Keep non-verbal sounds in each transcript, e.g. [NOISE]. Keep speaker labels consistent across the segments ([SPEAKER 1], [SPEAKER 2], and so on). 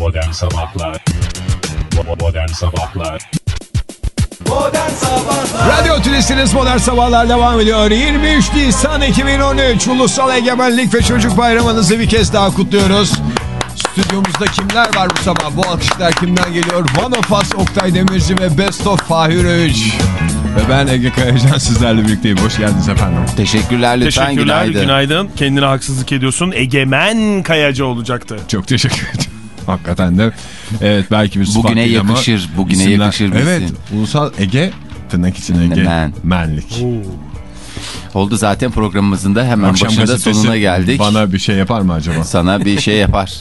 [SPEAKER 1] Modern Sabahlar Modern Sabahlar
[SPEAKER 2] Radyo Tülesi'niz Modern Sabahlar devam ediyor. 23 Nisan 2013 Ulusal Egemenlik ve Çocuk Bayramınızı bir kez daha kutluyoruz. Stüdyomuzda kimler var bu sabah? Bu alkışlar kimden geliyor? One of Us, Oktay Demirci ve Best of Fahir Öğünç. Ve ben Ege Kayacan sizlerle birlikteyim. Hoş geldiniz efendim.
[SPEAKER 3] Teşekkürler lütfen
[SPEAKER 4] Teşekkürler,
[SPEAKER 3] günaydın.
[SPEAKER 4] günaydın. Kendine haksızlık ediyorsun. Egemen Kayacı olacaktı.
[SPEAKER 2] Çok teşekkür ederim. Hakikaten de. Evet belki bir
[SPEAKER 3] Bugüne yakışır, bugüne
[SPEAKER 2] isimler-
[SPEAKER 3] yakışır
[SPEAKER 2] Evet
[SPEAKER 3] isim.
[SPEAKER 2] Ulusal Ege tırnak için Ege
[SPEAKER 3] Men.
[SPEAKER 2] menlik.
[SPEAKER 3] Oldu zaten programımızın da hemen
[SPEAKER 2] Akşam
[SPEAKER 3] başında
[SPEAKER 2] gazetesi
[SPEAKER 3] sonuna geldik.
[SPEAKER 2] Bana bir şey yapar mı acaba?
[SPEAKER 3] Sana bir şey yapar.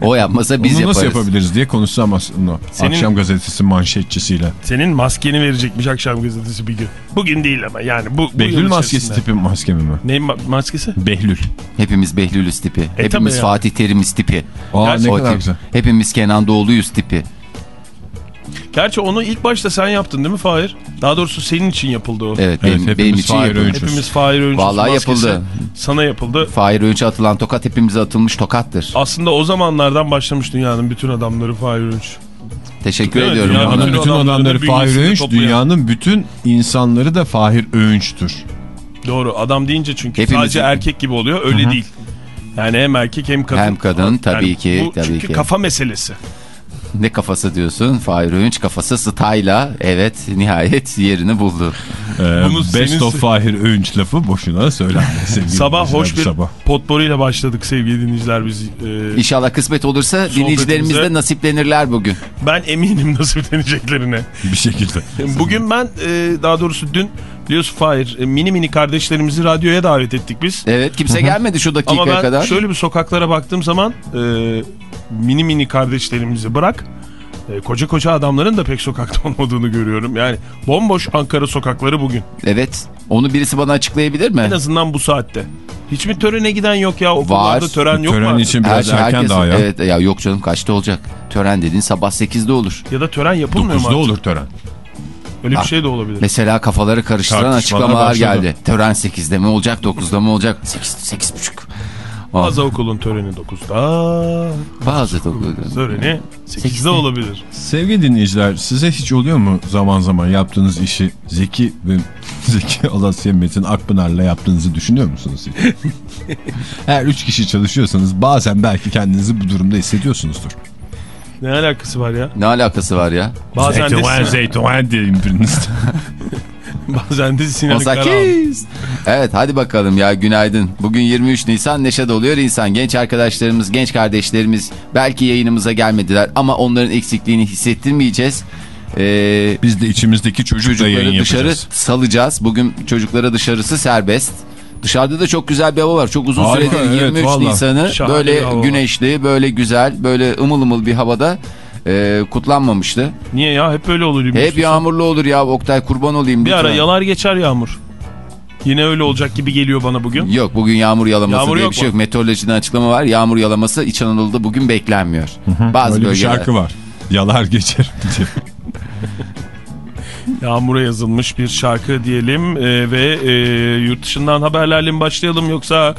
[SPEAKER 3] O yapmasa biz
[SPEAKER 2] Onu
[SPEAKER 3] yaparız.
[SPEAKER 2] nasıl yapabiliriz diye konuşsam aslında.
[SPEAKER 4] Senin-
[SPEAKER 2] Akşam gazetesi manşetçisiyle.
[SPEAKER 4] Senin maskeni verecekmiş akşam gazetesi bir gün. Bugün değil ama yani bu, bu
[SPEAKER 2] Behlül maskesi
[SPEAKER 4] içerisinde.
[SPEAKER 2] tipi maske mi?
[SPEAKER 4] Ne ma- maskesi?
[SPEAKER 2] Behlül.
[SPEAKER 3] Hepimiz Behlül'üz tipi. Hepimiz
[SPEAKER 4] tabii ya.
[SPEAKER 3] Fatih Terim'iz tipi.
[SPEAKER 2] Aa ne
[SPEAKER 3] O
[SPEAKER 2] kadar
[SPEAKER 3] tip.
[SPEAKER 2] güzel.
[SPEAKER 3] Hepimiz Kenan Doğulu'yuz tipi.
[SPEAKER 4] Gerçi onu ilk başta sen yaptın değil mi Fahir? Daha doğrusu senin için yapıldı o.
[SPEAKER 3] Evet,
[SPEAKER 2] Evet,
[SPEAKER 3] benim,
[SPEAKER 2] hepimiz
[SPEAKER 3] benim için
[SPEAKER 2] Fahir
[SPEAKER 3] yapıldı.
[SPEAKER 2] Öğünç.
[SPEAKER 4] Hepimiz Fahir Öğünç'ün
[SPEAKER 3] Vallahi
[SPEAKER 4] maskesi
[SPEAKER 3] yapıldı.
[SPEAKER 4] Sana yapıldı.
[SPEAKER 3] Fahir Öğünç'e atılan tokat hepimize atılmış tokattır.
[SPEAKER 4] Aslında o zamanlardan başlamış dünyanın bütün adamları Fahir Öğünç.
[SPEAKER 3] Teşekkür
[SPEAKER 4] mi?
[SPEAKER 3] ediyorum.
[SPEAKER 4] Dünyanın bütün
[SPEAKER 2] bütün
[SPEAKER 4] adamları
[SPEAKER 2] adamları
[SPEAKER 4] da
[SPEAKER 2] Fahir Öğünç,
[SPEAKER 4] toplayan.
[SPEAKER 2] dünyanın bütün insanları da Fahir Öğünç'tür.
[SPEAKER 4] Doğru adam deyince çünkü
[SPEAKER 3] Hepimizin-
[SPEAKER 4] sadece erkek gibi oluyor öyle değil. Yani hem erkek hem kadın.
[SPEAKER 3] Hem kadın, tabii ki,
[SPEAKER 4] Bu
[SPEAKER 3] tabii
[SPEAKER 4] çünkü
[SPEAKER 3] ki.
[SPEAKER 4] kafa meselesi.
[SPEAKER 3] Ne kafası diyorsun? Fahir Öğünç kafası stayla evet nihayet yerini buldu.
[SPEAKER 2] Ee,
[SPEAKER 4] Bunu
[SPEAKER 2] best
[SPEAKER 4] senin-
[SPEAKER 2] of Fahir Öğünç lafı boşuna söylenmez. [LAUGHS]
[SPEAKER 4] Sabah hoş bir
[SPEAKER 2] sabah.
[SPEAKER 4] potporiyle başladık sevgili dinleyiciler biz. Ee,
[SPEAKER 3] İnşallah kısmet olursa dinleyicilerimiz de nasiplenirler bugün.
[SPEAKER 4] ben eminim [LAUGHS] nasipleneceklerine.
[SPEAKER 2] Bir şekilde.
[SPEAKER 4] Bugün ben e, daha doğrusu dün biliyorsun Fahir e, mini mini kardeşlerimizi radyoya davet ettik biz.
[SPEAKER 3] Evet kimse gelmedi şu dakikaya
[SPEAKER 4] Ama ben
[SPEAKER 3] kadar.
[SPEAKER 4] şöyle bir sokaklara baktığım zaman e, mini mini kardeşlerimizi bırak e, koca koca adamların da pek sokakta [LAUGHS] olmadığını görüyorum. Yani bomboş Ankara sokakları bugün.
[SPEAKER 3] Evet. Onu birisi bana açıklayabilir mi?
[SPEAKER 4] En azından bu saatte. Hiç mi törene giden yok ya? Okullarda
[SPEAKER 3] Var.
[SPEAKER 4] tören yok mu
[SPEAKER 2] Tören için biraz
[SPEAKER 3] Her-
[SPEAKER 2] erken
[SPEAKER 3] herkes-
[SPEAKER 2] daha ya.
[SPEAKER 3] Evet ya yok canım kaçta olacak? Tören dediğin sabah 8'de olur.
[SPEAKER 4] Ya da tören yapılmıyor mu
[SPEAKER 2] 9'da
[SPEAKER 4] artık?
[SPEAKER 2] olur tören.
[SPEAKER 4] Öyle bir şey de olabilir.
[SPEAKER 3] Mesela kafaları karıştıran
[SPEAKER 2] Tartışmalar
[SPEAKER 3] açıklamalar
[SPEAKER 2] başladı.
[SPEAKER 3] geldi. Tören 8'de mi olacak 9'da mı olacak? 8, 8.30. Oh,
[SPEAKER 4] Bazı okulun töreni 9'da.
[SPEAKER 3] bazı okulda.
[SPEAKER 4] Töreni 8'de olabilir.
[SPEAKER 2] Sevgili dinleyiciler size hiç oluyor mu zaman zaman yaptığınız işi Zeki ve [LAUGHS] Zeki Alasya Metin Akpınar'la yaptığınızı düşünüyor musunuz? [LAUGHS] Eğer üç kişi çalışıyorsanız bazen belki kendinizi bu durumda hissediyorsunuzdur.
[SPEAKER 4] Ne alakası var ya?
[SPEAKER 3] Ne alakası var ya?
[SPEAKER 4] Bazen de,
[SPEAKER 2] Zeytun, zeytun diyeyim biriniz. [LAUGHS] [LAUGHS]
[SPEAKER 4] bazen de Sinan.
[SPEAKER 3] Osakis. Evet hadi bakalım ya günaydın. Bugün 23 Nisan neşe doluyor insan. Genç arkadaşlarımız, genç kardeşlerimiz belki yayınımıza gelmediler ama onların eksikliğini hissettirmeyeceğiz. Ee,
[SPEAKER 2] Biz de içimizdeki çocukla yayın
[SPEAKER 3] çocukları dışarı
[SPEAKER 2] yapacağız.
[SPEAKER 3] salacağız. Bugün çocuklara dışarısı serbest. Dışarıda da çok güzel bir hava var. Çok uzun
[SPEAKER 2] Harika,
[SPEAKER 3] süredir
[SPEAKER 2] evet,
[SPEAKER 3] 23
[SPEAKER 2] vallahi.
[SPEAKER 3] Nisan'ı
[SPEAKER 4] Şahane bir
[SPEAKER 3] böyle
[SPEAKER 4] hava var.
[SPEAKER 3] güneşli, böyle güzel, böyle ımıl ımıl bir havada e, kutlanmamıştı.
[SPEAKER 4] Niye ya? Hep öyle olur.
[SPEAKER 3] Hep yağmurlu olur ya Oktay kurban olayım.
[SPEAKER 4] Bir
[SPEAKER 3] lütfen.
[SPEAKER 4] ara yalar geçer yağmur. Yine öyle olacak gibi geliyor bana bugün.
[SPEAKER 3] Yok bugün yağmur yalaması
[SPEAKER 4] Yağmur
[SPEAKER 3] diye
[SPEAKER 4] yok
[SPEAKER 3] bir şey
[SPEAKER 4] mu?
[SPEAKER 3] yok. Meteorolojiden açıklama var. Yağmur yalaması İç Anadolu'da bugün beklenmiyor. Bazı
[SPEAKER 2] Öyle bir
[SPEAKER 3] bölgeler.
[SPEAKER 2] şarkı var. Yalar geçer diye. [LAUGHS]
[SPEAKER 4] Yağmura yazılmış bir şarkı diyelim Ee, ve e, yurt dışından haberlerle mi başlayalım yoksa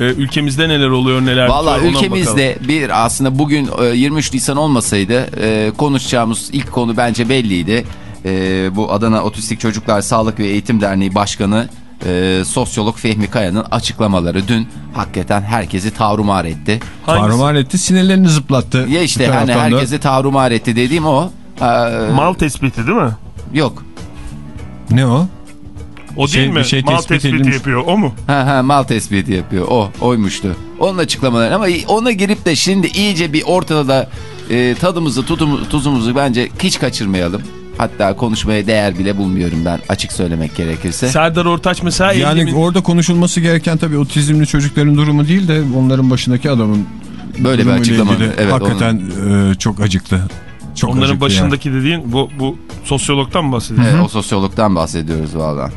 [SPEAKER 4] e, ülkemizde neler oluyor neler
[SPEAKER 3] Valla ülkemizde bir aslında bugün e, 23 Nisan olmasaydı e, konuşacağımız ilk konu bence belliydi. E, bu Adana Otistik Çocuklar Sağlık ve Eğitim Derneği Başkanı e, sosyolog Fehmi Kaya'nın açıklamaları dün hakikaten herkesi tavrumar etti.
[SPEAKER 4] Hangisi?
[SPEAKER 2] Tarumar etti sinirlerini zıplattı.
[SPEAKER 3] Ya işte hani herkesi tavrumar etti dediğim o. E,
[SPEAKER 4] Mal tespiti değil mi?
[SPEAKER 3] yok.
[SPEAKER 2] Ne o?
[SPEAKER 4] O
[SPEAKER 2] Şey-
[SPEAKER 4] değil mi?
[SPEAKER 2] şey
[SPEAKER 4] Mal
[SPEAKER 2] tespit
[SPEAKER 4] tespiti
[SPEAKER 2] edilmiş.
[SPEAKER 4] yapıyor o mu?
[SPEAKER 3] Ha ha mal tespiti yapıyor. O oymuştu. Onun açıklamaları ama ona girip de şimdi iyice bir ortada da e, tadımızı tutum, tuzumuzu bence hiç kaçırmayalım. Hatta konuşmaya değer bile bulmuyorum ben açık söylemek gerekirse.
[SPEAKER 4] Serdar Ortaç mesela 50
[SPEAKER 2] Yani
[SPEAKER 4] bin-
[SPEAKER 2] orada konuşulması gereken tabii otizmli çocukların durumu değil de onların başındaki adamın
[SPEAKER 3] Böyle bir açıklama. Evet,
[SPEAKER 2] hakikaten e, çok acıklı. Çok
[SPEAKER 4] onların
[SPEAKER 2] acıklı
[SPEAKER 4] başındaki dediğin bu, bu sosyologtan mı bahsediyorsun?
[SPEAKER 3] Evet, o sosyologdan bahsediyoruz valla.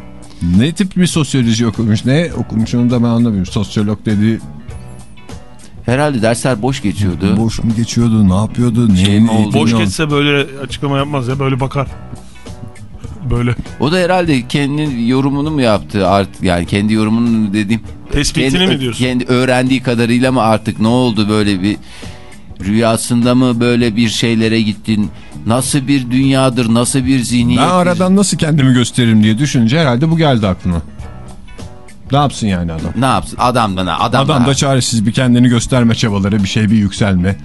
[SPEAKER 2] Ne tip bir sosyoloji okumuş ne okumuş onu da ben anlamıyorum. Sosyolog dediği
[SPEAKER 3] Herhalde dersler boş geçiyordu.
[SPEAKER 2] boş mu geçiyordu ne yapıyordu
[SPEAKER 3] Şey
[SPEAKER 2] neyin
[SPEAKER 3] mi oldu?
[SPEAKER 4] Boş
[SPEAKER 2] al-
[SPEAKER 4] geçse böyle açıklama yapmaz ya böyle bakar. Böyle
[SPEAKER 3] O da herhalde kendi yorumunu mu yaptı artık yani kendi yorumunu dediğim.
[SPEAKER 4] tespitini
[SPEAKER 3] kendi,
[SPEAKER 4] mi diyorsun?
[SPEAKER 3] Kendi öğrendiği kadarıyla mı artık ne oldu böyle bir Rüyasında mı böyle bir şeylere gittin? Nasıl bir dünyadır, nasıl bir zihniyet?
[SPEAKER 2] Ben aradan nasıl kendimi gösteririm diye düşününce herhalde bu geldi aklıma. Ne yapsın yani adam?
[SPEAKER 3] Ne yapsın? Adam bana, adam,
[SPEAKER 2] Adam
[SPEAKER 3] bana.
[SPEAKER 2] da çaresiz bir kendini gösterme çabaları, bir şey bir yükselme.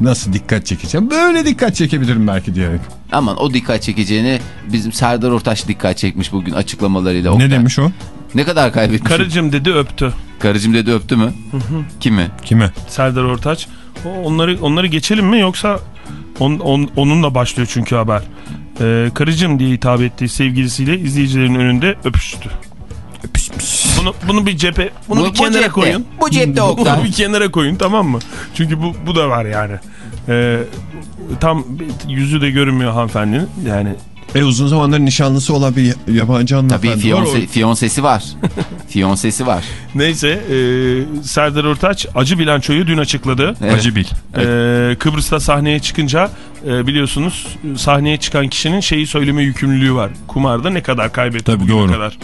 [SPEAKER 2] Nasıl dikkat çekeceğim? Böyle dikkat çekebilirim belki diyerek.
[SPEAKER 3] Aman o dikkat çekeceğini bizim Serdar Ortaç dikkat çekmiş bugün açıklamalarıyla.
[SPEAKER 2] Ne demiş o?
[SPEAKER 3] Ne kadar kaybetmiş?
[SPEAKER 4] Karıcım dedi öptü.
[SPEAKER 3] Karıcım dedi öptü mü? Kimi?
[SPEAKER 2] Kime?
[SPEAKER 4] Serdar Ortaç. O- Onları onları geçelim mi yoksa on, on- onunla başlıyor çünkü haber. Ee, karıcım diye hitap ettiği sevgilisiyle izleyicilerin önünde öpüştü. Bunu bunu bir cephe bunu
[SPEAKER 3] Bu-
[SPEAKER 4] bir
[SPEAKER 3] bu
[SPEAKER 4] kenara
[SPEAKER 3] cepte.
[SPEAKER 4] koyun.
[SPEAKER 3] Bu cepte [LAUGHS]
[SPEAKER 4] Bunu
[SPEAKER 3] Oktay.
[SPEAKER 4] bir kenara koyun tamam mı? Çünkü bu bu da var yani. Ee, tam yüzü de görünmüyor hanımefendinin. Yani
[SPEAKER 2] E uzun zamandır nişanlısı olan bir yabancı
[SPEAKER 3] Tabii
[SPEAKER 2] hanımefendi.
[SPEAKER 3] fiyonse, fiyonsesi var. [LAUGHS] fiyonsesi var.
[SPEAKER 4] neyse e, Serdar Ortaç acı bilançoyu dün açıkladı.
[SPEAKER 3] Evet.
[SPEAKER 2] Acı bil.
[SPEAKER 4] Ee, Kıbrıs'ta sahneye çıkınca e, biliyorsunuz sahneye çıkan kişinin şeyi söyleme yükümlülüğü var. Kumarda ne kadar kaybetti
[SPEAKER 2] Tabii,
[SPEAKER 4] bugüne
[SPEAKER 2] doğru.
[SPEAKER 4] kadar.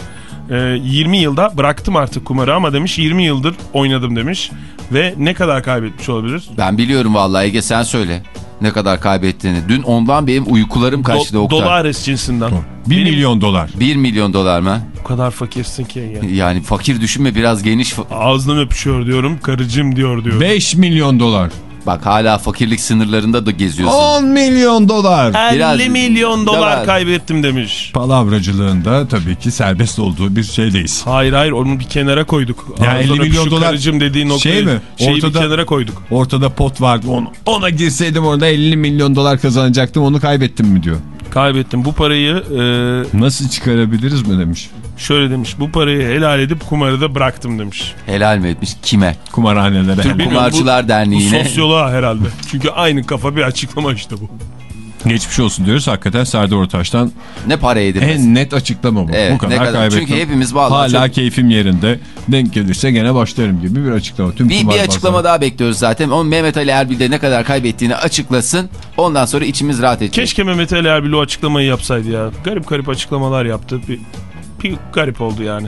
[SPEAKER 4] Ee, 20 yılda bıraktım artık kumarı ama demiş 20 yıldır oynadım demiş. Ve ne kadar kaybetmiş olabilir?
[SPEAKER 3] Ben biliyorum vallahi Ege sen söyle. Ne kadar kaybettiğini. Dün ondan benim uykularım kaçtı
[SPEAKER 4] Do-
[SPEAKER 3] Oktay.
[SPEAKER 4] Dolares cinsinden.
[SPEAKER 2] 1
[SPEAKER 4] Benim-
[SPEAKER 2] milyon dolar.
[SPEAKER 3] 1 milyon dolar mı?
[SPEAKER 4] O kadar fakirsin ki. ya.
[SPEAKER 3] Yani fakir düşünme biraz geniş.
[SPEAKER 4] Ağzından öpüşüyor diyorum, karıcım diyor diyor.
[SPEAKER 2] 5 milyon dolar.
[SPEAKER 3] Bak hala fakirlik sınırlarında da geziyorsun.
[SPEAKER 2] 10 milyon dolar.
[SPEAKER 4] 50
[SPEAKER 3] Biraz-
[SPEAKER 4] milyon dolar
[SPEAKER 3] Dolar.
[SPEAKER 4] kaybettim demiş.
[SPEAKER 2] Palavracılığında tabii ki serbest olduğu bir şeydeyiz.
[SPEAKER 4] Hayır hayır onu bir kenara koyduk.
[SPEAKER 2] Ya
[SPEAKER 4] Ağzından
[SPEAKER 2] 50 milyon dolar
[SPEAKER 4] dediği noktayı
[SPEAKER 2] şey mi?
[SPEAKER 4] şeyi bir
[SPEAKER 2] Ortada-
[SPEAKER 4] kenara koyduk.
[SPEAKER 2] Ortada pot vardı. Onu, ona girseydim orada 50 milyon dolar kazanacaktım. Onu kaybettim mi diyor.
[SPEAKER 4] Kaybettim. Bu parayı e,
[SPEAKER 2] Nasıl çıkarabiliriz mi demiş.
[SPEAKER 4] Şöyle demiş. Bu parayı helal edip kumarı da bıraktım demiş.
[SPEAKER 3] Helal mi etmiş? Kime?
[SPEAKER 2] Kumarhanelere.
[SPEAKER 4] Bilmiyorum,
[SPEAKER 3] Kumarcılar
[SPEAKER 4] bu,
[SPEAKER 3] Derneği'ne.
[SPEAKER 4] Bu sosyoloğa herhalde. Çünkü aynı kafa bir açıklama işte bu.
[SPEAKER 2] Geçmiş olsun diyoruz. Hakikaten Serdar Ortaç'tan
[SPEAKER 3] Ne para edilmez?
[SPEAKER 2] en net açıklama bu.
[SPEAKER 3] Evet,
[SPEAKER 2] bu kadar,
[SPEAKER 3] ne kadar-
[SPEAKER 2] kaybettim.
[SPEAKER 3] çünkü hepimiz vallahi
[SPEAKER 2] Hala
[SPEAKER 3] çok-
[SPEAKER 2] keyfim yerinde. Denk gelirse gene başlarım gibi bir açıklama. Tüm
[SPEAKER 3] Bir, bir açıklama daha bekliyoruz zaten. O Mehmet Ali Erbil de ne kadar kaybettiğini açıklasın. Ondan sonra içimiz rahat edecek.
[SPEAKER 4] Keşke Mehmet Ali Erbil o açıklamayı yapsaydı ya. Garip garip açıklamalar yaptı. Bir, bir garip oldu yani.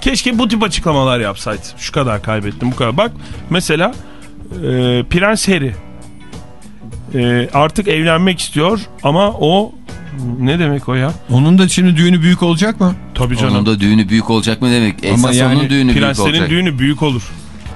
[SPEAKER 4] Keşke bu tip açıklamalar yapsaydı. Şu kadar kaybettim bu kadar. Bak mesela e, Prens Harry e, artık evlenmek istiyor ama o ne demek o ya?
[SPEAKER 2] Onun da şimdi düğünü büyük olacak mı?
[SPEAKER 4] Tabii canım.
[SPEAKER 3] Onun da düğünü büyük olacak mı demek? Esas
[SPEAKER 2] yani
[SPEAKER 3] onun düğünü büyük
[SPEAKER 4] Prenslerin
[SPEAKER 3] olacak.
[SPEAKER 4] düğünü büyük olur.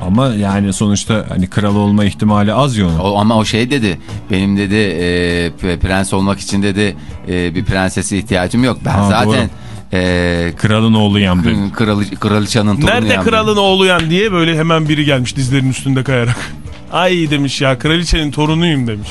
[SPEAKER 2] Ama yani sonuçta hani kral olma ihtimali az ya onun.
[SPEAKER 3] O, ama o şey dedi. Benim dedi e, prens olmak için dedi e, bir prensese ihtiyacım yok. Ben
[SPEAKER 2] Ha,
[SPEAKER 3] zaten e,
[SPEAKER 2] Kralın oğluyam dedi.
[SPEAKER 3] k- kralı, kraliçanın torunuyum.
[SPEAKER 4] Nerede kralın oğlu yan diye böyle hemen biri gelmiş dizlerinin üstünde kayarak. [LAUGHS] Ay demiş ya kraliçenin torunuyum demiş.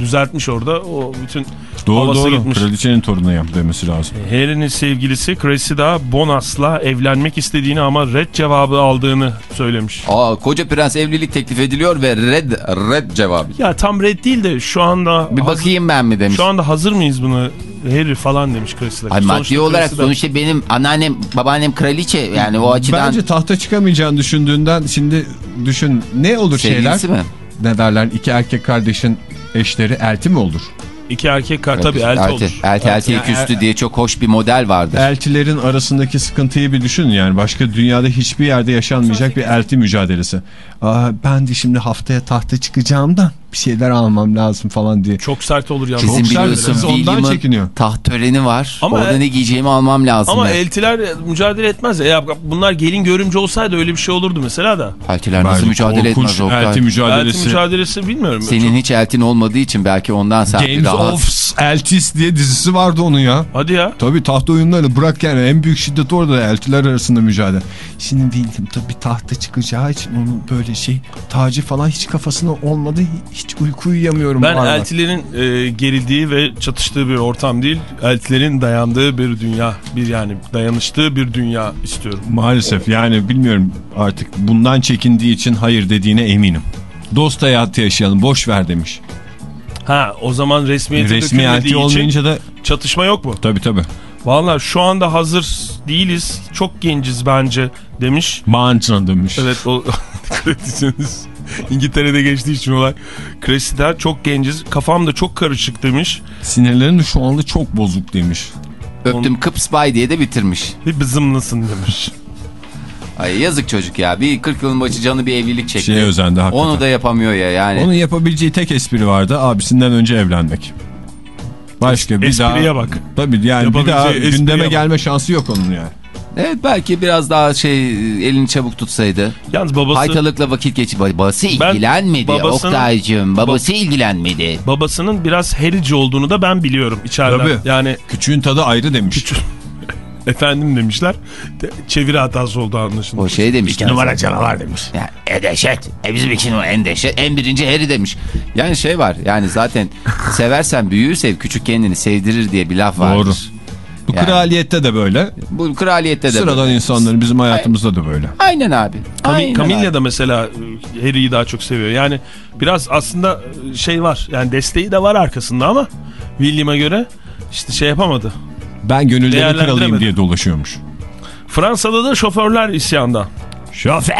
[SPEAKER 4] Düzeltmiş orada o bütün
[SPEAKER 2] Doğru
[SPEAKER 4] havası
[SPEAKER 2] doğru.
[SPEAKER 4] gitmiş.
[SPEAKER 2] Kraliçenin torunuyam demesi lazım.
[SPEAKER 4] Harry'nin sevgilisi Cressida Bonas'la evlenmek istediğini ama red cevabı aldığını söylemiş.
[SPEAKER 3] Aa, koca prens evlilik teklif ediliyor ve red red cevabı.
[SPEAKER 4] Ya tam red değil de şu anda
[SPEAKER 3] Bir bakayım ben mi demiş.
[SPEAKER 4] şu anda hazır mıyız buna Harry falan demiş Cressida.
[SPEAKER 3] Ay, maddi
[SPEAKER 4] Sonuçta
[SPEAKER 3] olarak
[SPEAKER 4] Cressida-
[SPEAKER 3] sonuçta benim anneannem babaannem kraliçe yani o açıdan
[SPEAKER 2] Bence tahta çıkamayacağını düşündüğünden şimdi düşün ne olur şeyler?
[SPEAKER 3] sevgilisi mi?
[SPEAKER 2] Ne derler iki erkek kardeşin eşleri elti mi olur?
[SPEAKER 4] iki erkek kar tabii elti,
[SPEAKER 3] elti
[SPEAKER 4] olur.
[SPEAKER 3] Elti elti
[SPEAKER 2] Yani-
[SPEAKER 3] küstü diye çok hoş bir model vardır.
[SPEAKER 2] Eltilerin arasındaki sıkıntıyı bir düşün yani başka dünyada hiçbir yerde yaşanmayacak bir elti mücadelesi. Aa, ben de şimdi haftaya tahta çıkacağım da bir şeyler almam lazım falan diye.
[SPEAKER 4] Çok sert olur yalnız.
[SPEAKER 3] Kesin
[SPEAKER 2] Çok sert,
[SPEAKER 3] biliyorsun
[SPEAKER 2] kız ondan
[SPEAKER 3] William'ın
[SPEAKER 2] çekiniyor.
[SPEAKER 3] taht töreni var.
[SPEAKER 4] Ama
[SPEAKER 3] Orada
[SPEAKER 4] el-
[SPEAKER 3] ne giyeceğimi almam lazım.
[SPEAKER 4] Ama
[SPEAKER 3] ya.
[SPEAKER 4] eltiler mücadele etmez. Ya bunlar gelin görümce olsaydı öyle bir şey olurdu mesela da.
[SPEAKER 3] Eltiler nasıl
[SPEAKER 2] Bence
[SPEAKER 3] mücadele etmez Oktay?
[SPEAKER 2] elti mücadelesi.
[SPEAKER 4] Elti mücadelesi bilmiyorum.
[SPEAKER 3] Senin hiç eltin olmadığı için belki ondan sen
[SPEAKER 2] Games
[SPEAKER 3] rahat.
[SPEAKER 2] of Eltis diye dizisi vardı onun ya.
[SPEAKER 4] Hadi ya.
[SPEAKER 2] Tabii tahta oyunları bırak yani en büyük şiddet orada eltiler arasında mücadele. Şimdi William tabii tahta çıkacağı için onun böyle şey tacı falan hiç kafasına olmadı. Hiç uyku uyuyamıyorum.
[SPEAKER 4] Ben
[SPEAKER 2] bu aralar.
[SPEAKER 4] eltilerin e, gerildiği ve çatıştığı bir ortam değil, eltilerin dayandığı bir dünya, bir yani dayanıştığı bir dünya istiyorum.
[SPEAKER 2] Maalesef yani bilmiyorum artık bundan çekindiği için hayır dediğine eminim. Dost hayatı yaşayalım boş ver demiş.
[SPEAKER 4] Ha, o zaman resmiyete
[SPEAKER 2] Resmi elti olmayınca da
[SPEAKER 4] çatışma yok mu?
[SPEAKER 2] tabii tabii.
[SPEAKER 4] Valla şu anda hazır değiliz, çok genciz bence demiş.
[SPEAKER 2] Mantra demiş.
[SPEAKER 4] Evet o [LAUGHS] kraliçeniz [LAUGHS] İngiltere'de geçtiği için olay. Cressida çok genciz, kafam da çok karışık demiş.
[SPEAKER 2] Sinirlerim de şu anda çok bozuk demiş.
[SPEAKER 3] Öptüm Kıps Bay diye de bitirmiş.
[SPEAKER 4] Bir bızımlısın demiş.
[SPEAKER 3] Ay yazık çocuk ya. Bir 40 yılın başı canı bir evlilik çekti.
[SPEAKER 2] Şeye özendi hakikaten.
[SPEAKER 3] Onu da yapamıyor ya yani.
[SPEAKER 2] Onun yapabileceği tek espri vardı abisinden önce evlenmek. Başka bir
[SPEAKER 4] Espriye
[SPEAKER 2] daha.
[SPEAKER 4] bak.
[SPEAKER 2] Tabii yani bir daha gündeme
[SPEAKER 4] bak.
[SPEAKER 2] gelme şansı yok onun yani.
[SPEAKER 3] Evet belki biraz daha şey elini çabuk tutsaydı.
[SPEAKER 4] Yalnız babası
[SPEAKER 3] Haytalıkla vakit geçip babası ilgilenmedi
[SPEAKER 4] babasının-
[SPEAKER 3] Oktay'cığım. Babası ilgilenmedi.
[SPEAKER 4] babasının biraz herici olduğunu da ben biliyorum içeriden.
[SPEAKER 2] Tabii.
[SPEAKER 4] Yani
[SPEAKER 2] Küçüğün tadı ayrı demiş.
[SPEAKER 4] küçük [LAUGHS] efendim demişler. De- çeviri hatası oldu anlaşıldı.
[SPEAKER 3] O şey demiş.
[SPEAKER 2] canavar demiş.
[SPEAKER 3] Ya, e dehşet. E bizim için o en dehşet. En birinci heri demiş. Yani şey var. Yani zaten [LAUGHS] seversen büyüğü sev. Küçük kendini sevdirir diye bir laf vardır.
[SPEAKER 2] Doğru. Bu
[SPEAKER 3] Yani.
[SPEAKER 2] kraliyette de böyle.
[SPEAKER 3] Bu kraliyette de
[SPEAKER 2] Sıradan
[SPEAKER 3] böyle.
[SPEAKER 2] insanların bizim hayatımızda da böyle.
[SPEAKER 3] Aynen abi. Aynen
[SPEAKER 4] Camilla
[SPEAKER 3] abi.
[SPEAKER 4] da mesela e, Harry'i daha çok seviyor. Yani biraz aslında e, şey var. Yani desteği de var arkasında ama William'a göre işte şey yapamadı.
[SPEAKER 2] Ben gönüllerin kralıyım diye dolaşıyormuş.
[SPEAKER 4] Fransa'da da şoförler isyanda.
[SPEAKER 2] Şoför!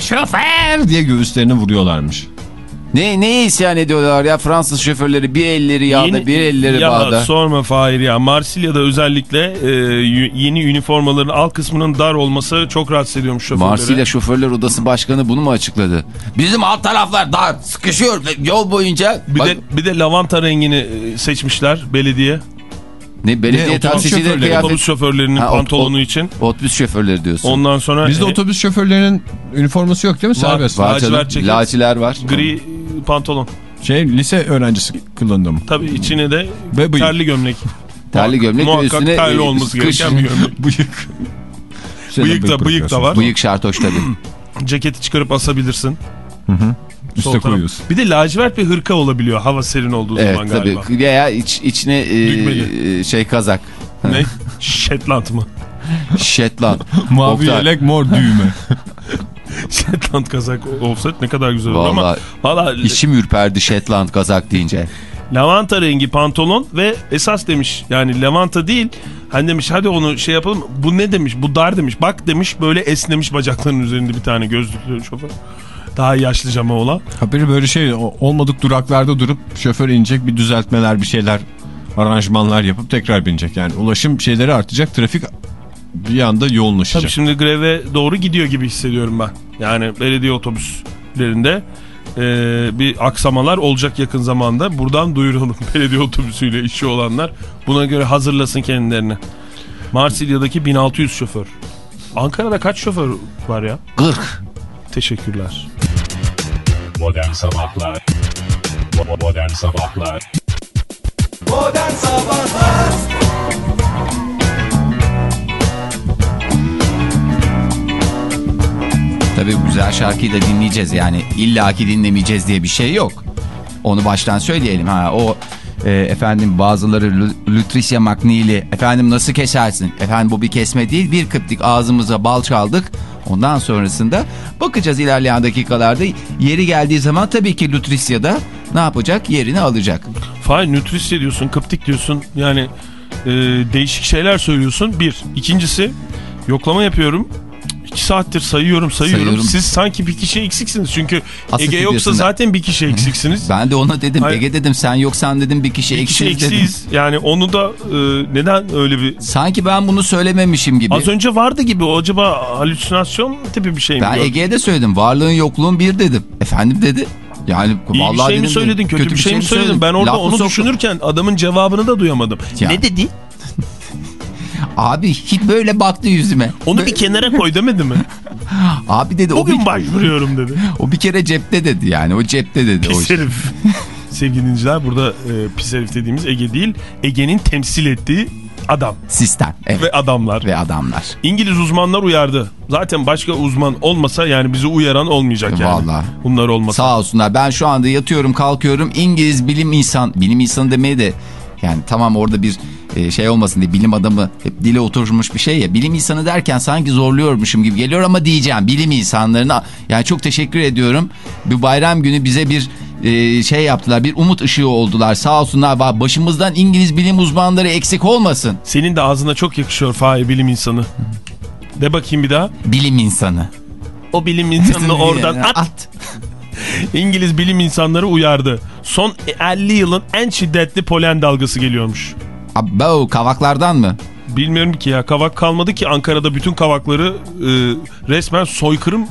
[SPEAKER 2] Şoför! diye göğüslerini vuruyorlarmış.
[SPEAKER 3] Ne, neye isyan ediyorlar ya Fransız şoförleri bir elleri yağda bir elleri
[SPEAKER 4] ya
[SPEAKER 3] bağda.
[SPEAKER 4] sorma Fahir ya. Marsilya'da özellikle e, yeni üniformaların alt kısmının dar olması çok rahatsız ediyormuş şoförleri.
[SPEAKER 3] Marsilya Şoförler Odası Başkanı bunu mu açıkladı? Bizim alt taraflar dar sıkışıyor yol boyunca.
[SPEAKER 4] Bir
[SPEAKER 3] Bak,
[SPEAKER 4] de, bir de lavanta rengini e, seçmişler belediye.
[SPEAKER 3] ne belediye
[SPEAKER 2] Ne, otobüs şoförleri,
[SPEAKER 3] kıyafet.
[SPEAKER 4] Otobüs şoförlerinin
[SPEAKER 3] Ha,
[SPEAKER 4] pantolonu
[SPEAKER 3] ot-
[SPEAKER 4] için.
[SPEAKER 3] Otobüs şoförleri diyorsun.
[SPEAKER 4] Ondan sonra
[SPEAKER 2] Bizde
[SPEAKER 4] e,
[SPEAKER 2] otobüs şoförlerinin üniforması yok değil mi?
[SPEAKER 4] Var.
[SPEAKER 2] Serbest.
[SPEAKER 3] var
[SPEAKER 4] ceket.
[SPEAKER 3] Laciler var.
[SPEAKER 4] gri pantolon.
[SPEAKER 2] Şey lise öğrencisi mı?
[SPEAKER 4] Tabii içine de
[SPEAKER 2] Ve bıyık.
[SPEAKER 4] terli gömlek.
[SPEAKER 3] Terli gömlek
[SPEAKER 4] Muhakkak
[SPEAKER 3] üstüne
[SPEAKER 4] terli
[SPEAKER 3] e,
[SPEAKER 4] olması
[SPEAKER 3] kış-
[SPEAKER 4] gereken bir gömlek. [LAUGHS]
[SPEAKER 2] Bıyık.
[SPEAKER 4] Bıyık da- bıyık da var.
[SPEAKER 3] Bıyık şartoş tabii. [CLEARS THROAT]
[SPEAKER 4] Ceketi çıkarıp asabilirsin.
[SPEAKER 2] Üste
[SPEAKER 4] Sol taraf.
[SPEAKER 2] koyuyorsun.
[SPEAKER 4] Bir de lacivert bir hırka olabiliyor hava serin olduğu
[SPEAKER 3] evet
[SPEAKER 4] zaman
[SPEAKER 3] tabii.
[SPEAKER 4] galiba.
[SPEAKER 3] Veya iç, içine e, e, şey kazak.
[SPEAKER 4] Ne? [LAUGHS] Shetland mı?
[SPEAKER 3] Shetland. [LAUGHS]
[SPEAKER 2] Mavi
[SPEAKER 3] Oktay.
[SPEAKER 2] yelek mor düğme. [LAUGHS]
[SPEAKER 4] Shetland kazak olsa ne kadar güzel olur ama
[SPEAKER 3] Vallahi
[SPEAKER 4] valla
[SPEAKER 3] içim ürperdi Shetland kazak deyince. [LAUGHS]
[SPEAKER 4] lavanta rengi pantolon ve esas demiş yani lavanta değil hani demiş hadi onu şey yapalım. Bu ne demiş? Bu dar demiş. Bak demiş böyle esnemiş bacaklarının üzerinde bir tane gözlüklü şoför. Daha yaşlı cama olan.
[SPEAKER 2] Haberi böyle şey olmadık duraklarda durup şoför inecek bir düzeltmeler bir şeyler aranjmanlar yapıp tekrar binecek. Yani ulaşım şeyleri artacak trafik bir anda yoğunlaşacak.
[SPEAKER 4] Tabii şimdi greve doğru gidiyor gibi hissediyorum ben. Yani belediye otobüslerinde e, bir aksamalar olacak yakın zamanda. Buradan duyuralım [LAUGHS] belediye otobüsüyle işi olanlar. Buna göre hazırlasın kendilerini. Marsilya'daki 1600 şoför. Ankara'da kaç şoför var ya?
[SPEAKER 3] 40.
[SPEAKER 4] Teşekkürler.
[SPEAKER 1] Modern Sabahlar Modern Sabahlar
[SPEAKER 3] Tabii bu güzel şarkıyı da dinleyeceğiz yani illaki dinlemeyeceğiz diye bir şey yok. Onu baştan söyleyelim ha o e, efendim bazıları Lu- Lutricia McNeil'i efendim nasıl kesersin? Efendim bu bir kesme değil bir kıptik ağzımıza bal çaldık. Ondan sonrasında bakacağız ilerleyen dakikalarda yeri geldiği zaman tabii ki Lutricia da ne yapacak? Yerini alacak.
[SPEAKER 4] Fay nütrisya diyorsun, kıptik diyorsun. Yani e, değişik şeyler söylüyorsun. Bir. İkincisi yoklama yapıyorum. İki saattir sayıyorum sayıyorum.
[SPEAKER 3] Sayıyorum.
[SPEAKER 4] Siz sanki bir kişi eksiksiniz. Çünkü
[SPEAKER 3] Asıl
[SPEAKER 4] Ege yoksa zaten bir kişi eksiksiniz. [LAUGHS]
[SPEAKER 3] Ben de ona dedim
[SPEAKER 4] Hayır.
[SPEAKER 3] Ege dedim sen yoksan dedim bir kişi
[SPEAKER 4] bir kişi
[SPEAKER 3] eksiz dedim.
[SPEAKER 4] eksiyiz. Yani onu da e, neden öyle bir...
[SPEAKER 3] Sanki ben bunu söylememişim gibi.
[SPEAKER 4] Az önce vardı gibi. O acaba halüsinasyon tipi bir şey mi?
[SPEAKER 3] Ben. Ege'ye de söyledim. Varlığın yokluğun bir dedim. Efendim dedi. Yani
[SPEAKER 4] İyi bir
[SPEAKER 3] vallahi
[SPEAKER 4] şey mi söyledin, kötü, bir şey mi söyledin? Ben orada
[SPEAKER 3] Lafı
[SPEAKER 4] onu
[SPEAKER 3] soktum.
[SPEAKER 4] düşünürken adamın cevabını da duyamadım.
[SPEAKER 3] Ya.
[SPEAKER 4] Ne dedi?
[SPEAKER 3] Abi hiç böyle baktı yüzüme.
[SPEAKER 4] Onu bir kenara koy demedi mi? [LAUGHS]
[SPEAKER 3] Abi dedi o bir,
[SPEAKER 4] Bugün başvuruyorum dedi.
[SPEAKER 3] o bir kere cepte dedi yani. O cepte dedi. o
[SPEAKER 4] Pis
[SPEAKER 3] işte.
[SPEAKER 4] herif. [LAUGHS] Sevgili dinleyiciler burada e, pis herif dediğimiz Ege değil. Ege'nin temsil ettiği adam
[SPEAKER 3] Sistem. Evet.
[SPEAKER 4] ve adamlar.
[SPEAKER 3] Ve adamlar.
[SPEAKER 4] İngiliz uzmanlar uyardı. Zaten başka uzman olmasa yani bizi uyaran olmayacak yani.
[SPEAKER 3] Vallahi.
[SPEAKER 4] Bunlar olmasa.
[SPEAKER 3] Sağ olsunlar. Ben şu anda yatıyorum kalkıyorum. İngiliz bilim insan. Bilim insanı demeye de yani tamam orada bir e, şey olmasın diye bilim adamı hep dile oturmuş bir şey ya. Bilim insanı derken sanki zorluyormuşum gibi geliyor ama diyeceğim. Bilim insanlarına yani çok teşekkür ediyorum. Bu bayram günü bize bir e, şey yaptılar. Bir umut ışığı oldular. Sağ olsunlar. Başımızdan İngiliz bilim uzmanları eksik olmasın.
[SPEAKER 4] Senin de ağzına çok yakışıyor Fahir bilim insanı. De bakayım bir daha.
[SPEAKER 3] Bilim insanı.
[SPEAKER 4] O bilim insanını oradan at. İngiliz bilim insanları uyardı. Son 50 yılın en şiddetli polen dalgası geliyormuş.
[SPEAKER 3] Abo kavaklardan mı?
[SPEAKER 4] Bilmiyorum ki ya kavak kalmadı ki Ankara'da bütün kavakları e, resmen soykırım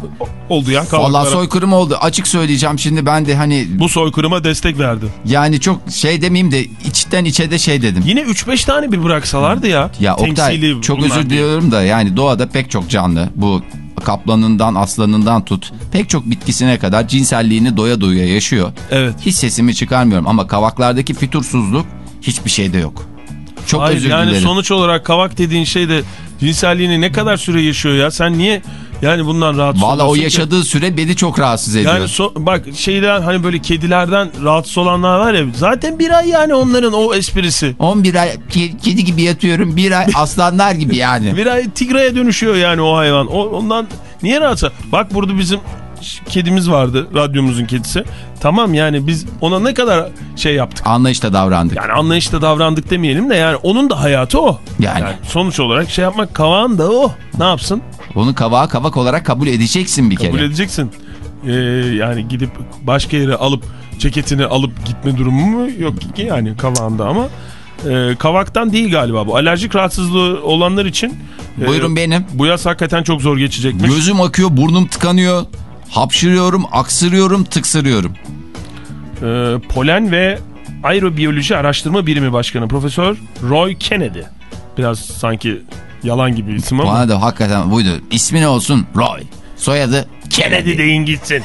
[SPEAKER 4] oldu ya kavaklara.
[SPEAKER 3] Valla soykırım oldu. Açık söyleyeceğim şimdi ben de hani
[SPEAKER 4] Bu soykırıma destek verdi.
[SPEAKER 3] yani çok şey demeyeyim de içten içe de şey dedim.
[SPEAKER 4] Yine 3-5 tane bir bıraksalardı ya.
[SPEAKER 3] Ya Oktay çok özür
[SPEAKER 4] diye.
[SPEAKER 3] diliyorum da yani doğada pek çok canlı bu kaplanından aslanından tut pek çok bitkisine kadar cinselliğini doya doya yaşıyor.
[SPEAKER 4] Evet.
[SPEAKER 3] Hiç sesimi çıkarmıyorum ama kavaklardaki fütursuzluk hiçbir şeyde yok. Çok
[SPEAKER 4] Hayır,
[SPEAKER 3] özür
[SPEAKER 4] yani
[SPEAKER 3] dilerim.
[SPEAKER 4] sonuç olarak kavak dediğin şey de cinselliğini ne kadar süre yaşıyor ya? Sen niye yani bundan rahatsız
[SPEAKER 3] Valla o
[SPEAKER 4] oluyorsun ki?
[SPEAKER 3] yaşadığı süre beni çok rahatsız ediyor.
[SPEAKER 4] Yani so- bak şeyden hani böyle kedilerden rahatsız olanlar var ya zaten bir ay yani onların o esprisi.
[SPEAKER 3] 11 ay ke- kedi gibi yatıyorum bir ay aslanlar gibi yani. [LAUGHS]
[SPEAKER 4] Bir ay tigraya dönüşüyor yani o hayvan. O, ondan niye rahatsız? Bak burada bizim kedimiz vardı radyomuzun kedisi. Tamam yani biz ona ne kadar şey yaptık.
[SPEAKER 3] Anlayışla davrandık.
[SPEAKER 4] Yani anlayışla davrandık demeyelim de yani onun da hayatı o.
[SPEAKER 3] Yani.
[SPEAKER 4] sonuç olarak şey yapmak kavağın da o. Ne yapsın?
[SPEAKER 3] Onu kavağa kavak olarak kabul edeceksin bir
[SPEAKER 4] Kabul
[SPEAKER 3] kere.
[SPEAKER 4] edeceksin. Ee, yani gidip başka yere alıp ceketini alıp gitme durumu mu yok ki yani kavağında ama e, kavaktan değil galiba bu. Alerjik rahatsızlığı olanlar için e,
[SPEAKER 3] Buyurun benim.
[SPEAKER 4] bu yaz hakikaten çok zor geçecekmiş.
[SPEAKER 3] Gözüm akıyor, burnum tıkanıyor. Hapşırıyorum, aksırıyorum, tıksırıyorum.
[SPEAKER 4] E, polen ve Aerobiyoloji Araştırma Birimi Başkanı Profesör Roy Kennedy. Biraz sanki yalan gibi isim ama.
[SPEAKER 3] Bana da hakikaten buydu. İsmi ne olsun? Roy. Soyadı
[SPEAKER 4] Kennedy
[SPEAKER 3] Kennedy.
[SPEAKER 4] deyin gitsin.